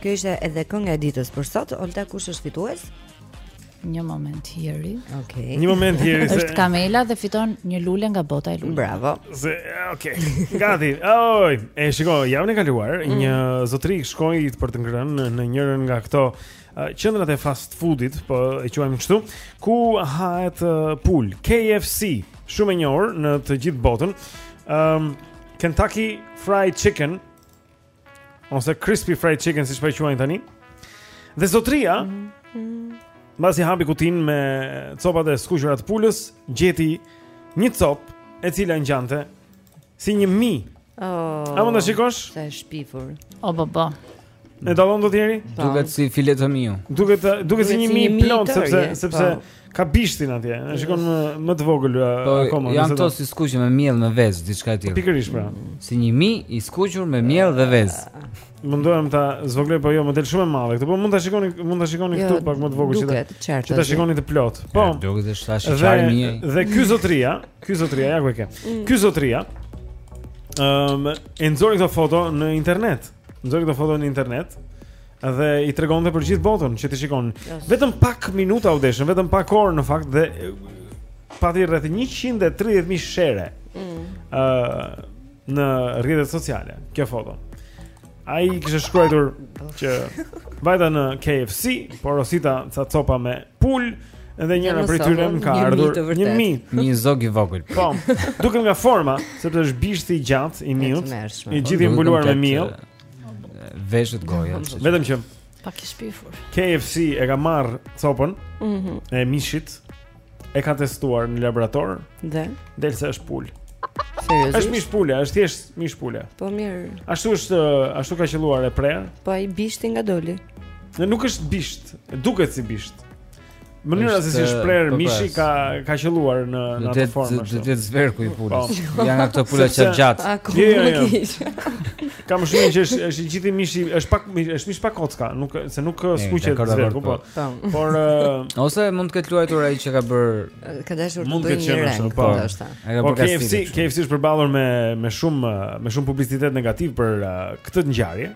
Kjo ishte edhe kënga e ditës për sot. Olta kush është fitues? Një moment Jeri. Okej. Okay. Një moment Jeri. Se... Është Kamela dhe fiton një lule nga bota e luleve. Bravo. Se okay. Gati. Oj, e shiko, javën e kaluar mm. një zotëri shkoi për të ngrënë në njërën nga këto qendrat e fast foodit, po e quajmë kështu, ku hahet pul KFC, shumë e njohur në të gjithë botën. Ëm um, Kentucky Fried Chicken ose Crispy Fried Chicken siç po e quajnë tani. Dhe zotëria mbasi hapi kutinë me copat e skuqura të pulës, gjeti një copë e cila ngjante si një mi. Oh. A mund ta shikosh? Sa e shpifur. O baba. E dallon dot Jeri? Duket si filet të miu. Duket duket si një mi i plotë sepse sepse ka bishtin atje. E shikon më më të vogël uh, po, akoma. Po janë këto si skuqje me miell me vezë, diçka e tillë. Pikërisht pra. Si një mi i skuqur me miell dhe vezë. Mundohem ta zvogëloj po jo, më del shumë e madhe këtu. Po mund ta shikoni, mund ta shikoni jo, këtu pak më të vogël si ta. Që ta shikoni të plotë. Po. Duket është tash i çari mi. Dhe ky zotria, ky zotria ja ku e ke. Mm. Ky zotria. Ehm, um, e nxori këtë foto në internet. Nxori këtë foto në internet dhe i tregonte për gjithë botën që ta shikonin. Vetëm pak minuta u deshën, vetëm pak orë në fakt dhe pati rreth 130.000 share. Ëh, mm. uh, në rrjetet sociale kjo foto. Ai kishte shkruar që vajta në KFC, porosita ca copa me pule dhe njëra prej tyre më ka ardhur një mi, një zog i vogël. Po. Duket nga forma, sepse është bishti i gjatë i miut, i gjithë i mbuluar me miell. Veshët goja. Vetëm që pak i shpifur. KFC e ka marrë copën mhm. e mishit. E ka testuar në laborator dhe del se është pulë. Seriozisht? Është mish pule, është thjesht mish pule. Po mirë. Ashtu është, ashtu ka qelluar e prerë. Po ai bishti nga doli. Nuk është bisht, duket si bisht. Mënyra se si është prerë po, mishi ka ka qelluar në në atë formë ashtu. Do të jetë zverku i pulës. Po. Janë ato pula çat xhat. Jo, jo, jo. Kam shumë që është është i gjithë mishi, është pak është mish pak kocka, nuk se nuk skuqet zverku, po. po. Por ose mund të ketë luajtur ai që ka bërë ka dashur të bëjë një rreng, po. Po KFC, KFC është përballur me me shumë me shumë publicitet negativ për këtë ngjarje.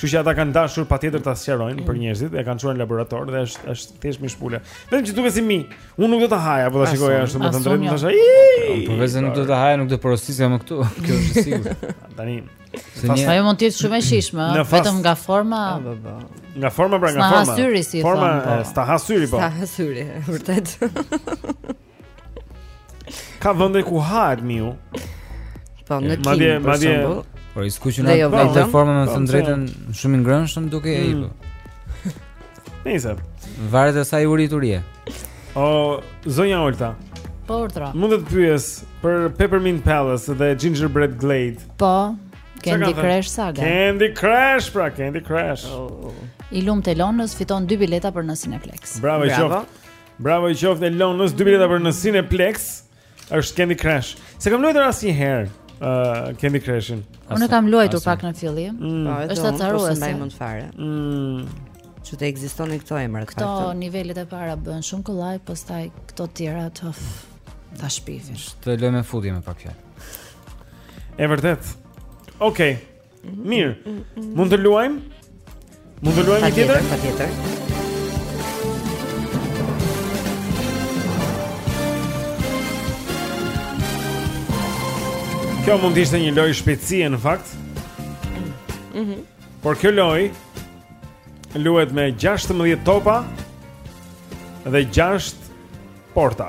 Kështu që ata kanë dashur patjetër ta sqarojnë për njerëzit, e kanë çuar në laborator dhe është është thjesht mish pule. Vetëm që duket si mi. Unë nuk do ta haja, po ta shikoja ashtu me thënë të drejtën, thashë. Po vetë nuk do ta haja, nuk do porosisja më këtu. Kjo është e sigurt. Tani pastaj ajo mund të jetë shumë e shijshme, vetëm nga forma. Nga forma pra nga forma. Forma e po. s'ta ha syri po. S'ta ha syri, vërtet. Ka vende ku hahet miu Po, në Kinë, madje, për madje, shembull. Por i skuqur në jo atë vetëm. formë me Po, thënë pse? të drejtën shumë i ngrënshëm dukej Mm. ikur. Nëse. Varet se sa i uritur je. O zonja Olta, Po urdhra. mund të të pyes për Peppermint Palace dhe Gingerbread Glade. Po. Çka Candy kanë thënë? Crush Saga. Candy Crush, pra Candy Crush. I lumtë Elonës fiton dy bileta për në Cineplex. Bravo, i Bravo. qoftë. Bravo i qoftë Elonës, dy bileta për në Cineplex. Është Candy Crush. S'e kam luajtur asnjëherë uh, Candy Crush-in. Unë kam luajtur pak në fillim. Mm. Po, është po acaruese. S'dija fare. Mm. Që të ekzistonin këto emra këto. Këto nivelet e para bëhen shumë kollaj, pastaj këto të tjera të ta shpifin. Të lëmë me futje me pak fjalë. E vërtetë. Okej. Okay. Mirë. Mund të luajmë? Mund të luajmë një tjetër? Patjetër. Kjo mund të ishte një lojë shpejtësie në fakt. Mhm. Mm Por kjo lojë luhet me 16 topa dhe 6 porta.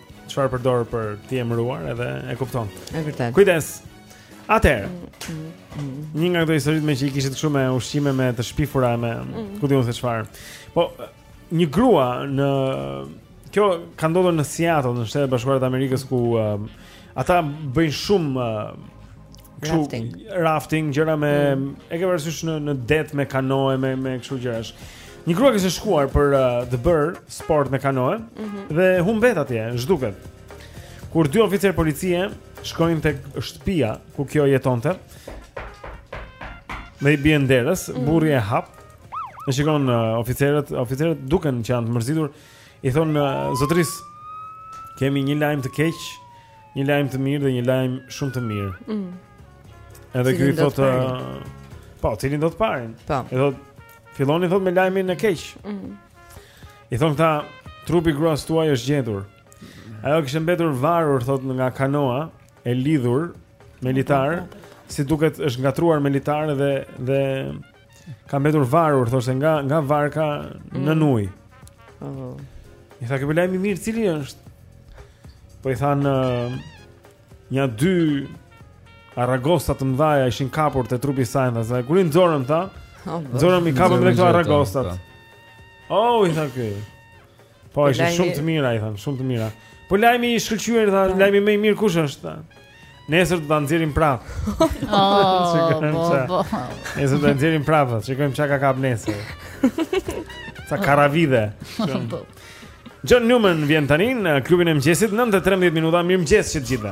çfarë përdor për t'i emëruar edhe e kupton. E vërtetë. Kujdes. Atëherë. Mm, mm, mm. Një nga këto historitë meqë i kishit kështu me ushqime me të shpifura me ku di unë se çfarë. Po një grua në kjo ka ndodhur në Seattle, në Shtetet e Bashkuara të Amerikës ku uh, ata bëjnë shumë uh, rafting, rafting gjëra me mm. e ke parasysh në në det me kanoe me me kështu gjërash. Një grua kishte shkuar për uh, të bërë sport me kanoe mm -hmm. dhe humbet atje, zhduket. Kur dy oficerë policie shkojnë tek shtëpia ku kjo jetonte, dhe i bien derës, mm -hmm. burri e hap. Dhe shikon uh, oficerët, oficerët duken që janë të mërzitur. I thonë uh, zotërisë, kemi një lajm të keq. Një lajm të mirë dhe një lajm shumë të mirë. Mm. Edhe ky thotë Po, cilin do të parin? Po. I thot, filloni thot me lajmin e keq. Mm. I thon këta, trupi gruas tuaj është gjetur. Ajo kishte mbetur varur thot nga kanoa e lidhur me litar, si duket është ngatërruar me litar dhe dhe Ka mbetur varur, thoshte nga nga varka mm. në ujë. Oh. I tha ky po lajmi i mirë cili është Po i thanë uh, Nja dy aragosta të mdhaja ishin kapur te trupi i saj Dhe kur e nxorëm ta oh, nxorëm i kapur dhe këto aragostat Oh, i tha ky po Po, ishin shumë të mira i thon, shumë të mira. Po lajmi i shkëlqyer tha, po. lajmi më i mirë kush është tha. Nesër do ta nxjerrim prap. Oh, po, po. Nesër do ta nxjerrim prap, shikojmë çka ka kap nesër. Sa karavide. Po. John Newman vjen tani në klubin e mëngjesit 9:13 minuta. Mirëmëngjes të gjithëve.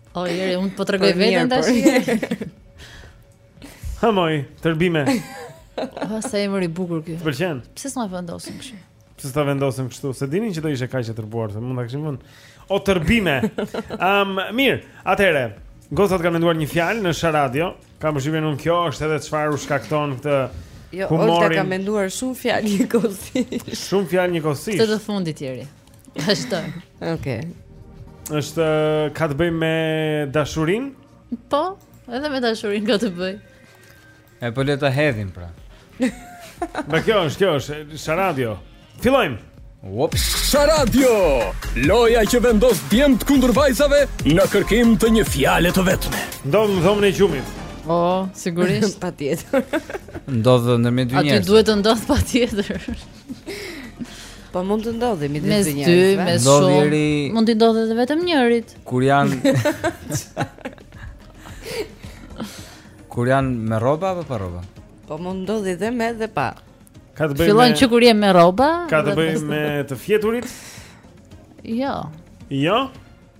O, Jeri, unë po tregoj veten tash Ha moj, tërbime Ha, sa emër i bukur ky Të pëlqen Pse s'ma vendosim kështu? Pse s'ta vendosim kështu? S'e dinin që do ishe kaq e tërbuar Se mund ta kishim vënë O tërbime um, Mirë, atëhere Gocat kanë menduar një fjalë në Sharadio. Kam përshtypjen unë kjo është edhe çfarë u shkakton këtë jo, humorin. Jo, Olga ka menduar shumë fjalë njëkohësisht. Shumë fjalë njëkohësisht. Të fundit Jeri. Është. Okej. Okay. Është ka të bëjë me dashurinë? Po, edhe me dashurinë ka të bëjë. E po le ta hedhim pra. Pa kjo është, kjo është Sharadio. Fillojmë. Wop Sharadio. Loja që vendos djemtë kundër vajzave në kërkim të një fjale të vetme. Ndodh në dhomën e gjumit. Po, sigurisht patjetër. Ndodh në mes dy njerëzve. Aty duhet të ndodh patjetër. Po mund të ndodhi midis dy njerëzve. Mes dy, mes shumë. Mund të ndodhë edhe vetëm njërit. Kur janë Kur janë me rroba apo pa rroba? Po mund të ndodhi edhe me dhe pa. Ka të bëjë Fillon që kur je me rroba? Ka të bëjë me të fjeturit? Jo. Jo?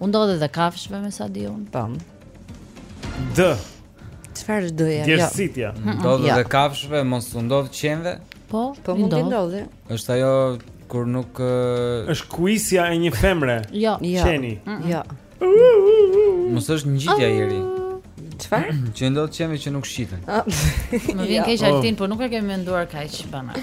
U ndodh edhe kafshëve me sa di unë. Tam. D. Çfarë është D-ja? Djersitja. Jo. Ndodh edhe kafshëve, mos u ndodh qenve? Po, po mund të ndodhi. Është ajo kur nuk është kuisja e një femre. Jo, jo. Qeni. Jo. Mos është ngjitja Jeri. Çfarë? Që ndodh qenve që nuk shqiten. Ah. Më vjen keq Altin, po nuk e kemi menduar kaq banale.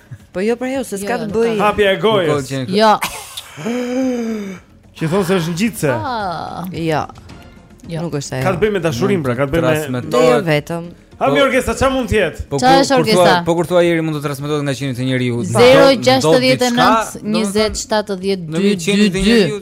Po jo pra jo, se s'ka jo, të bëjë. Hapja e gojës. Jo. Që thonë se është ngjitse. Ah. Jo. Jo. Nuk është ajo. Ka të bëjë me dashurinë, pra, ka të bëjë me me jo vetëm. Ha mi po- orkestra ça mund të jetë? Po kur kur thua, po kur thua Jeri mund të transmetohet nga qeni te njeriu. 069 20 70 222.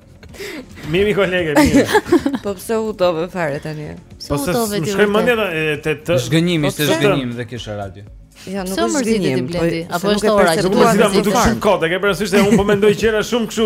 Mimi kolege, mimi. Po pse u tërbove fare tani? Po se më shkoj mendja te zhgënjimi, ishte po zhgënjim dhe kisha radio. Ja, nuk është zhgënjim, po apo është ora që duhet të bëjë. Nuk është kod, e ke parasysh se un po mendoj gjëra shumë kështu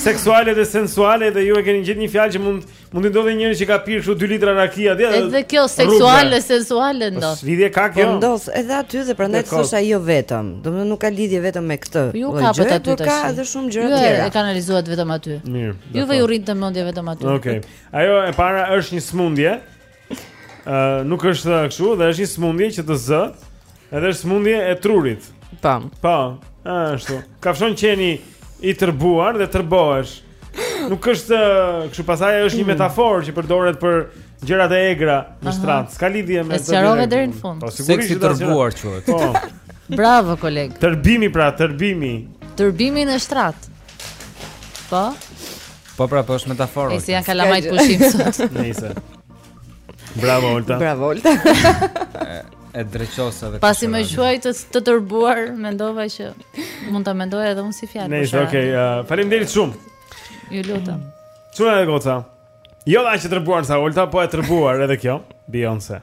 seksuale dhe sensuale dhe ju e keni gjetë një fjalë që mund mund të ndodhë njëri që ka pirë kështu 2 litra raki atje. Edhe kjo seksuale, sensuale, po ndodh. Lidhje ka kjo. Po ndodh edhe aty dhe prandaj thosha jo vetëm. Domethënë nuk ka lidhje vetëm me Këtë, ju ka po aty ka edhe shumë gjëra të tjera. Ju e kanalizuat vetëm aty. Mirë. Juve ju rri mendja vetëm aty. Okej. Okay. Ajo e para është një smundje. Ë uh, nuk është kështu, dhe është një smundje që të zë. Edhe është smundje e trurit. Po. Po. Ashtu. Kafshon qeni i tërbuar dhe tërbohesh. Nuk është kështu pastaj është një mm. metaforë që përdoret për gjërat e egra në shtrat. S'ka lidhje me të. Sqarove deri në fund. Po sigurisht i tërbuar quhet. Po. Bravo koleg. Tërbimi pra, tërbimi. Tërbimi në shtrat. Po. Po pra, po është metaforë. E si janë kalamajt pushim sot. Nice. Bravo Olta. Bravo Olta. e dreqosa fare. Pasi më quajti të tërbuar, mendova që mund ta mendoja edhe unë si fjalë. Nice, okay. Uh, Faleminderit shumë. Ju lutem. Çuna e goca. Jo edhe aq e tërbuar sa Olta, po e turbuar edhe kjo, Beyoncé.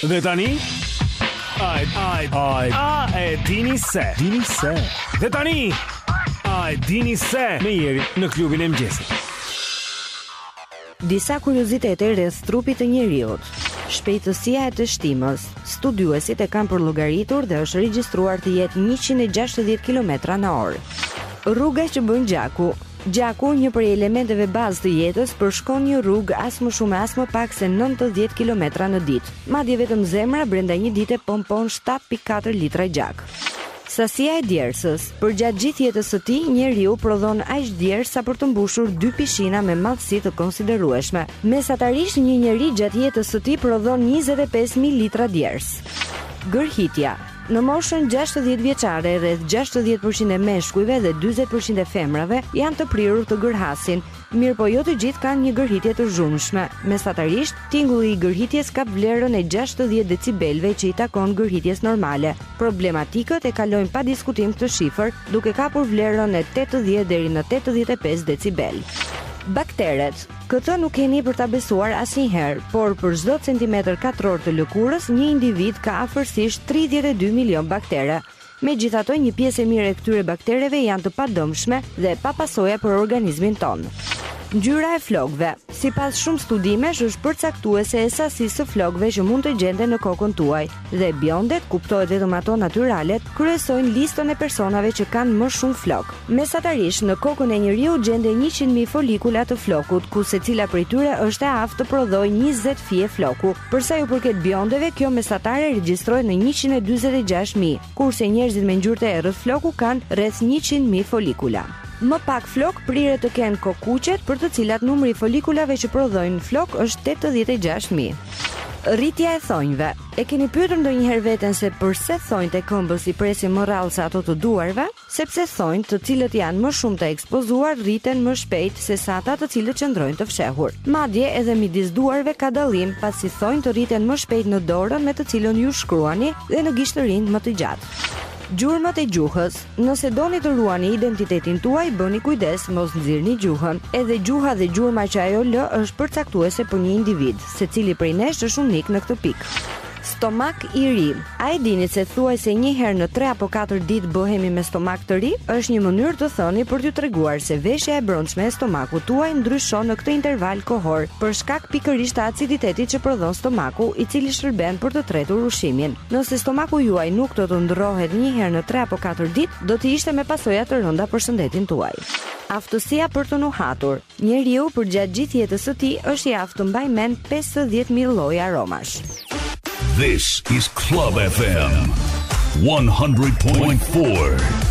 Dhe tani Ai ai ai a e dini se dini se Dhe tani A e dini se me Jerin në klubin e mëngjesit Disa kuriozitete rreth trupit të njeriut Shpejtësia e teshtimës, studiuesit e kanë përllogaritur dhe është regjistruar të jetë 160 km në orë. Rruga që bën gjaku, Gjaku, një prej elementeve bazë të jetës, përshkon një rrugë as më shumë e as më pak se nëntëdhjetë kilometra në ditë. Madje vetëm zemra brenda një dite pompon shtatë pikë katër litra gjak. Sasia e djersës, Përgjatë gjithë jetës së tij, njeriu prodhon aq djersë sa për të mbushur dy pishina me madhësi të konsiderueshme. Mesatarisht, një njeri gjatë jetës së tij prodhon njëzet e pesë mijë litra djersë. Gërhitja, Në moshën gjashtëdhjetë vjeçare, rreth gjashtëdhjetë për qind e meshkujve dhe dyzet për qind e femrave janë të prirur të gërhasin, mirëpo jo të gjithë kanë një gërhitje të zhurmshme. Mesatarisht, tingulli i gërhitjes kap vlerën e gjashtëdhjetë decibelëve që i takon gërhitjes normale. Problematikët e kalojnë pa diskutim këtë shifër, duke kapur vlerën e tetëdhjetë deri në tetëdhjetë e pesë decibelë. Bakteret, Këtë nuk keni për ta besuar asnjëherë, por për çdo centimetër katror të lëkurës, një individ ka afërsisht 32 milion baktere. Megjithatë, një pjesë e mirë e këtyre baktereve janë të padëmshme dhe pa pasoja për organizmin tonë. Ngjyra e flokëve. Sipas shumë studimesh, është përcaktuese e sasisë së flokëve që mund të gjenden në kokën tuaj. Dhe biondet, kuptohet vetëm ato natyralet, kryesojnë listën e personave që kanë më shumë flok. Mesatarisht, në kokën e njeriut gjenden 100.000 folikula të flokut, ku secila prej tyre është e aftë të prodhojë 20 fije floku. Për sa u përket biondeve, kjo mesatare regjistrohet në 146.000, kurse njerëzit me ngjyrë të errët floku kanë rreth 100.000 folikula. Më pak flok priret të kenë kokëkuqet, për të cilat numri i folikulave që prodhojnë flok është 86.000. Rritja e thonjve. E keni pyetur ndonjëherë veten se përse thonjtë e këmbës i prisni më rrallë se ato të duarve? Sepse thonjtë, të cilët janë më shumë të ekspozuar, rriten më shpejt se sa ata të cilët qëndrojnë të fshehur. Madje edhe midis duarve ka dallim, pasi thonjtë rriten më shpejt në dorën me të cilën ju shkruani dhe në gishtërinjtë më të gjatë. Gjurmat e gjuhës. Nëse doni të ruani identitetin tuaj, bëni kujdes, mos nxirrni gjuhën. Edhe gjuha dhe gjurma që ajo lë është përcaktuese për një individ. Secili prej nesh është unik në këtë pikë. Stomak i ri. A e dinit se thuajse një herë në tre apo katër ditë bëhemi me stomak të ri? Është një mënyrë të thënë për t'ju treguar se veshja e brendshme e stomakut tuaj ndryshon në këtë interval kohor, për shkak pikërisht të aciditetit që prodhon stomaku, i cili shërben për të tretur ushqimin. Nëse stomaku juaj nuk do të ndërrohet një herë në tre apo katër ditë, do të ishte me pasoja të rënda për shëndetin tuaj. Aftësia për të nuhatur. Njeriu përgjatë gjithë jetës së tij është i aftë të mbajë mend pesëdhjetë mijë lloje aromash. This is Club FM 100.4.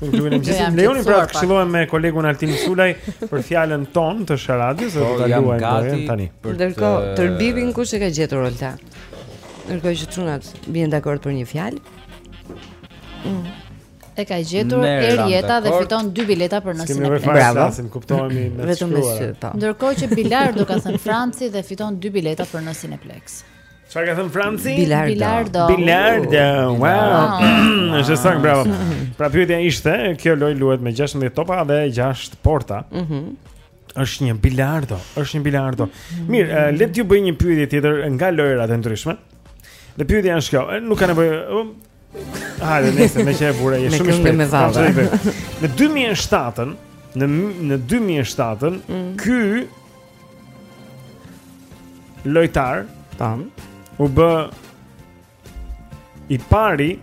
Në klubin e mëngjesit. Lejoni pra të këshillohem me kolegun Altin Sulaj për fjalën tonë të Sharadës dhe do po, ta luajmë tani. Ndërkohë, tërbibin kush e ka gjetur Olta? Ndërkohë që çunat bien dakord për një fjalë. Mm. E ka gjetur Erjeta dhe fiton dy bileta për nosin e parë. Bravo. Si kuptohemi me shkruar. Po. Ndërkohë që Bilardo ka thënë Franci dhe fiton dy bileta për nosin e Plex. Çfarë ka thënë Franci? Bilardo. Bilardo. Bilardo. Wow. Është e saktë, bravo. Pra pyetja ishte, kjo lojë luhet me 16 topa dhe 6 porta. Mhm. Është një bilardo, është një bilardo. Mhm. Mirë, eh, le t'ju bëj një pyetje tjetër nga lojërat e ndryshme. Dhe pyetja është kjo, eh, nuk ka nevojë um, Hajde, nëse më qe bura, je Me shumë i këngë shpejtë. me vave. Shumë i shpejtë. Në 2007-ën, në në 2007-ën, Mm. ky lojtar, tam, u bë i pari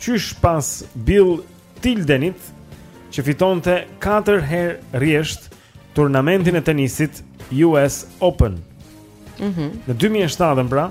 qysh pas Bill Tildenit që fitonte 4 herë rresht turnamentin e tenisit US Open. Mhm. Mm në 2007-ën pra,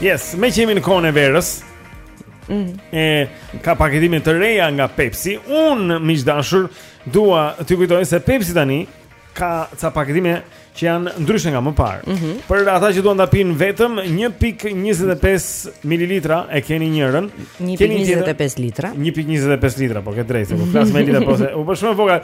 Yes, meqë jemi në kohën e verës mm. e, Ka paketime të reja nga Pepsi Unë, miq të dashur, dua t'ju kujtoj se Pepsi tani Ka ca paketime që janë ndryshe nga më parë mm -hmm. Për ata që duan ta pinë vetëm 1.25 ml e keni njërën 1.25 litra 1.25 litra, po ke të drejtë, po flas me litra po se, U bë shumë e vogël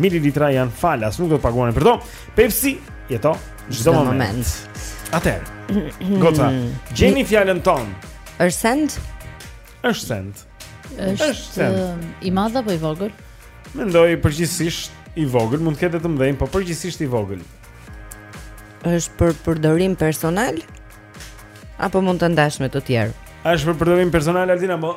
mililitra janë falas, nuk do të paguani për to. Pepsi jeto çdo moment. moment. Atëherë. Gota, gjeni fjalën tonë. Është send? Është send. Është send. Um, I madh apo i vogël? Mendoj përgjithsisht i vogël, mund të ketë të mëdhenj, por përgjithsisht i vogël. Është për përdorim personal? Apo mund ta ndash me të tjerë? Është për përdorim personal Altin, apo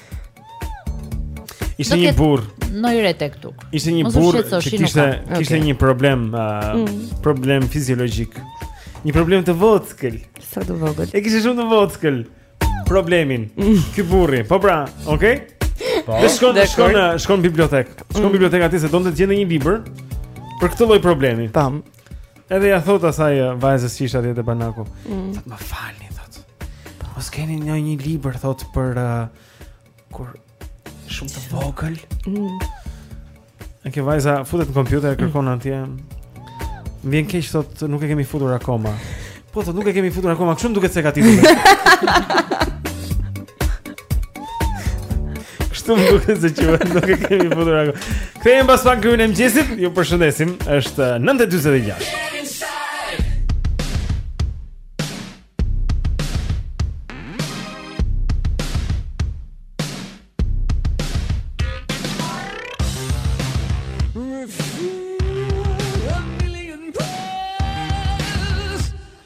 Ishte një burrë. Në yre tek tuk. Ishte një burrë që kishte kishte një problem, uh, mm. problem fiziologjik. Një problem të vogël. Sa të vogël. E kishte shumë të vogël problemin. Mm. Ky burri. Po pra, okay? Po. Dhe shkon, dhe shkon, shkon në bibliotekë. Shkon në mm. bibliotekë atje se donte të gjente një libër për këtë lloj problemi. Tam. Edhe ia thotë asaj eh, vajzës që ishte atje te banaku. Mm. Thotë më falni thotë. Mos keni një një libër thotë për uh, kar shumë të vogël. Mm. Dhe kjo vajza futet në kompjuter mm. e kërkon mm. atje. Më vjen keq thotë nuk e kemi futur akoma. Po thotë nuk e kemi futur akoma, kështu më duket se ka titull. Kështu më duket se që qe nuk e kemi futur akoma Kthehemi pas pak kërën e mqesit Ju përshëndesim është 9.46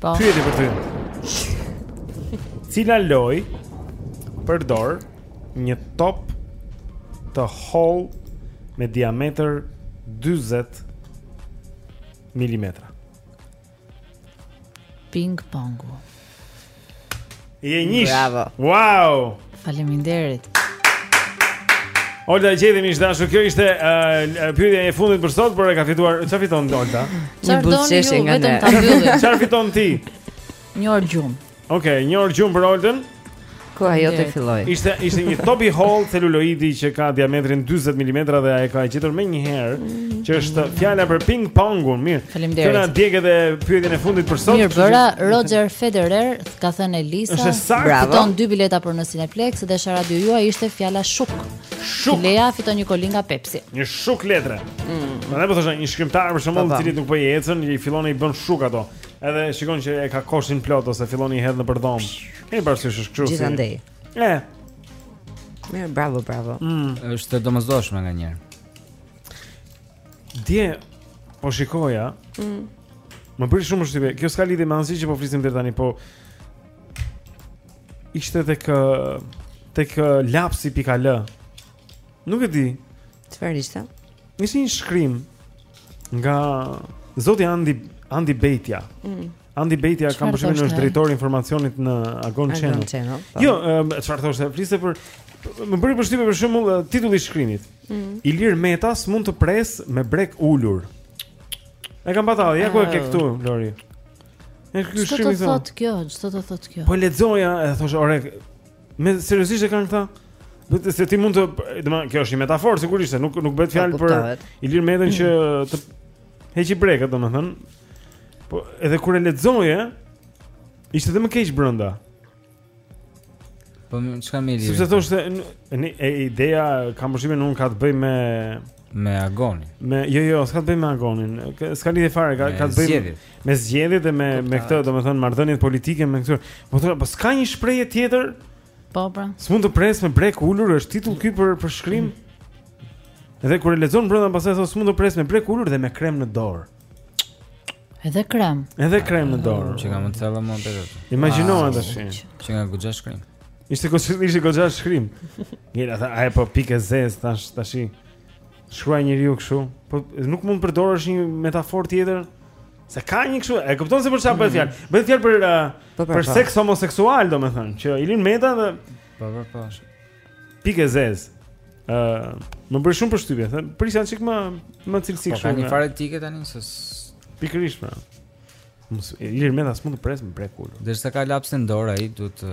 Po. Pyetje për ty. Cila lojë përdor një top të hollë me diametër 40 mm? Ping pongu. Je njësh. Bravo. Wow. Faleminderit. Olta e gjeti miq të dashur, kjo ishte uh, pyetja e fundit për sot, por e ka fituar. Çfarë fiton Olta? Një buzëqeshje nga ne. Çfarë fiton ti? Një orë gjumë. Okej, okay, një orë gjumë për Oltën. Ku ajo të fillojë. Ishte ishte një top i hollë celuloidi që ka diametrin 40 mm dhe ajo e ka gjetur menjëherë që është fjala për ping pongun. Mirë. Faleminderit. Që na dogje dhe pyetjen e fundit për sot. Mirë, bëra Roger Federer Ka thënë Elisa. Është saktë. Bravo. Fiton dy bileta për në Cineplex dhe sharada juaj ishte fjala shuk. Shuk. Lea fiton një koli nga Pepsi. Një shuk letre. Mm. Edhe po thosha një shkrimtar për shembull, i cili nuk po i ecën, i fillon i bën shuk ato. Edhe shikon që e ka koshin plot ose fillon i hedh nëpër dhomë. Keni parasysh është kështu. Gjithandej. E. Mirë, bravo, bravo. Mm. Është e domosdoshme nganjëherë. Dje po shikoja. Mm. Më bëri shumë përshtypje. Kjo s'ka lidhje me asnjë që po flisim deri tani, po ishte tek tek Lapsi pikë al. Nuk e di. Çfarë ishte? Ishte një shkrim nga zoti Andi Andi Bejtja. Mm. Andi Bejtja kam përshtypjen është drejtor i informacionit në Agon Channel. Channel po. jo, çfarë thoshte? Fliste për më bëri përshtypje për shembull titulli i shkrimit. Mm. Ilir Meta s'mund të presë me brekë ulur. E kam patur, ja ku e ke ah. këtu, Lori. Dhe ky shkrimi thotë. Çfarë thotë kjo? Çfarë do thotë kjo? Po lexoja, e thosha, ore, me seriozitet e kanë këta? Do të se ti mund të, domethënë kjo është një metaforë sigurisht, nuk nuk bëhet po, fjalë për Ilir Metën që të Heqi brekët, domethënë. Po edhe kur e lexoje, ishte edhe më keq brenda. Po çka më lidh? Sepse thoshte e ideja kam përshtypjen nuk ka të bëjë me me Agonin. Me jo jo, s'ka të bëjë me Agonin. S'ka lidhje fare, ka ka të bëjë me zgjedhjet dhe me me këtë, domethënë marrëdhëniet politike me këto. Po them, po s'ka një shprehje tjetër Po pra. S'mund të presë me brekë ulur, është titull ky për për shkrim. Mm. Edhe kur e lexon brenda pastaj thotë s'mund të presë me brekë ulur dhe me krem në dorë. Edhe krem. Edhe krem në dorë. Që kam të thellë mund të thotë. Imagjino ah, tash. Qenka goxha shkrim. Ishte goxha, ishte goxha shkrim. Gjera, a e po pikë e zezë tash tash. Shkruan njeriu kështu. Po nuk mund të përdorësh një metaforë tjetër. Se ka një kështu, e kupton se për çfarë bëhet fjalë? Bëhet fjalë për uh, po, po, për po. seks homoseksual, domethënë, që Ilir Meta dhe po po po. Pikë e zezë. Ë, uh, më bëri shumë përshtypje, them, prisja çik më më cilësi kështu. Ka një farë etike tani se pikërisht pra. Mos Ilir Meta s'mund të presë me brekë ulur. Derisa ka lapsin në dorë ai duhet të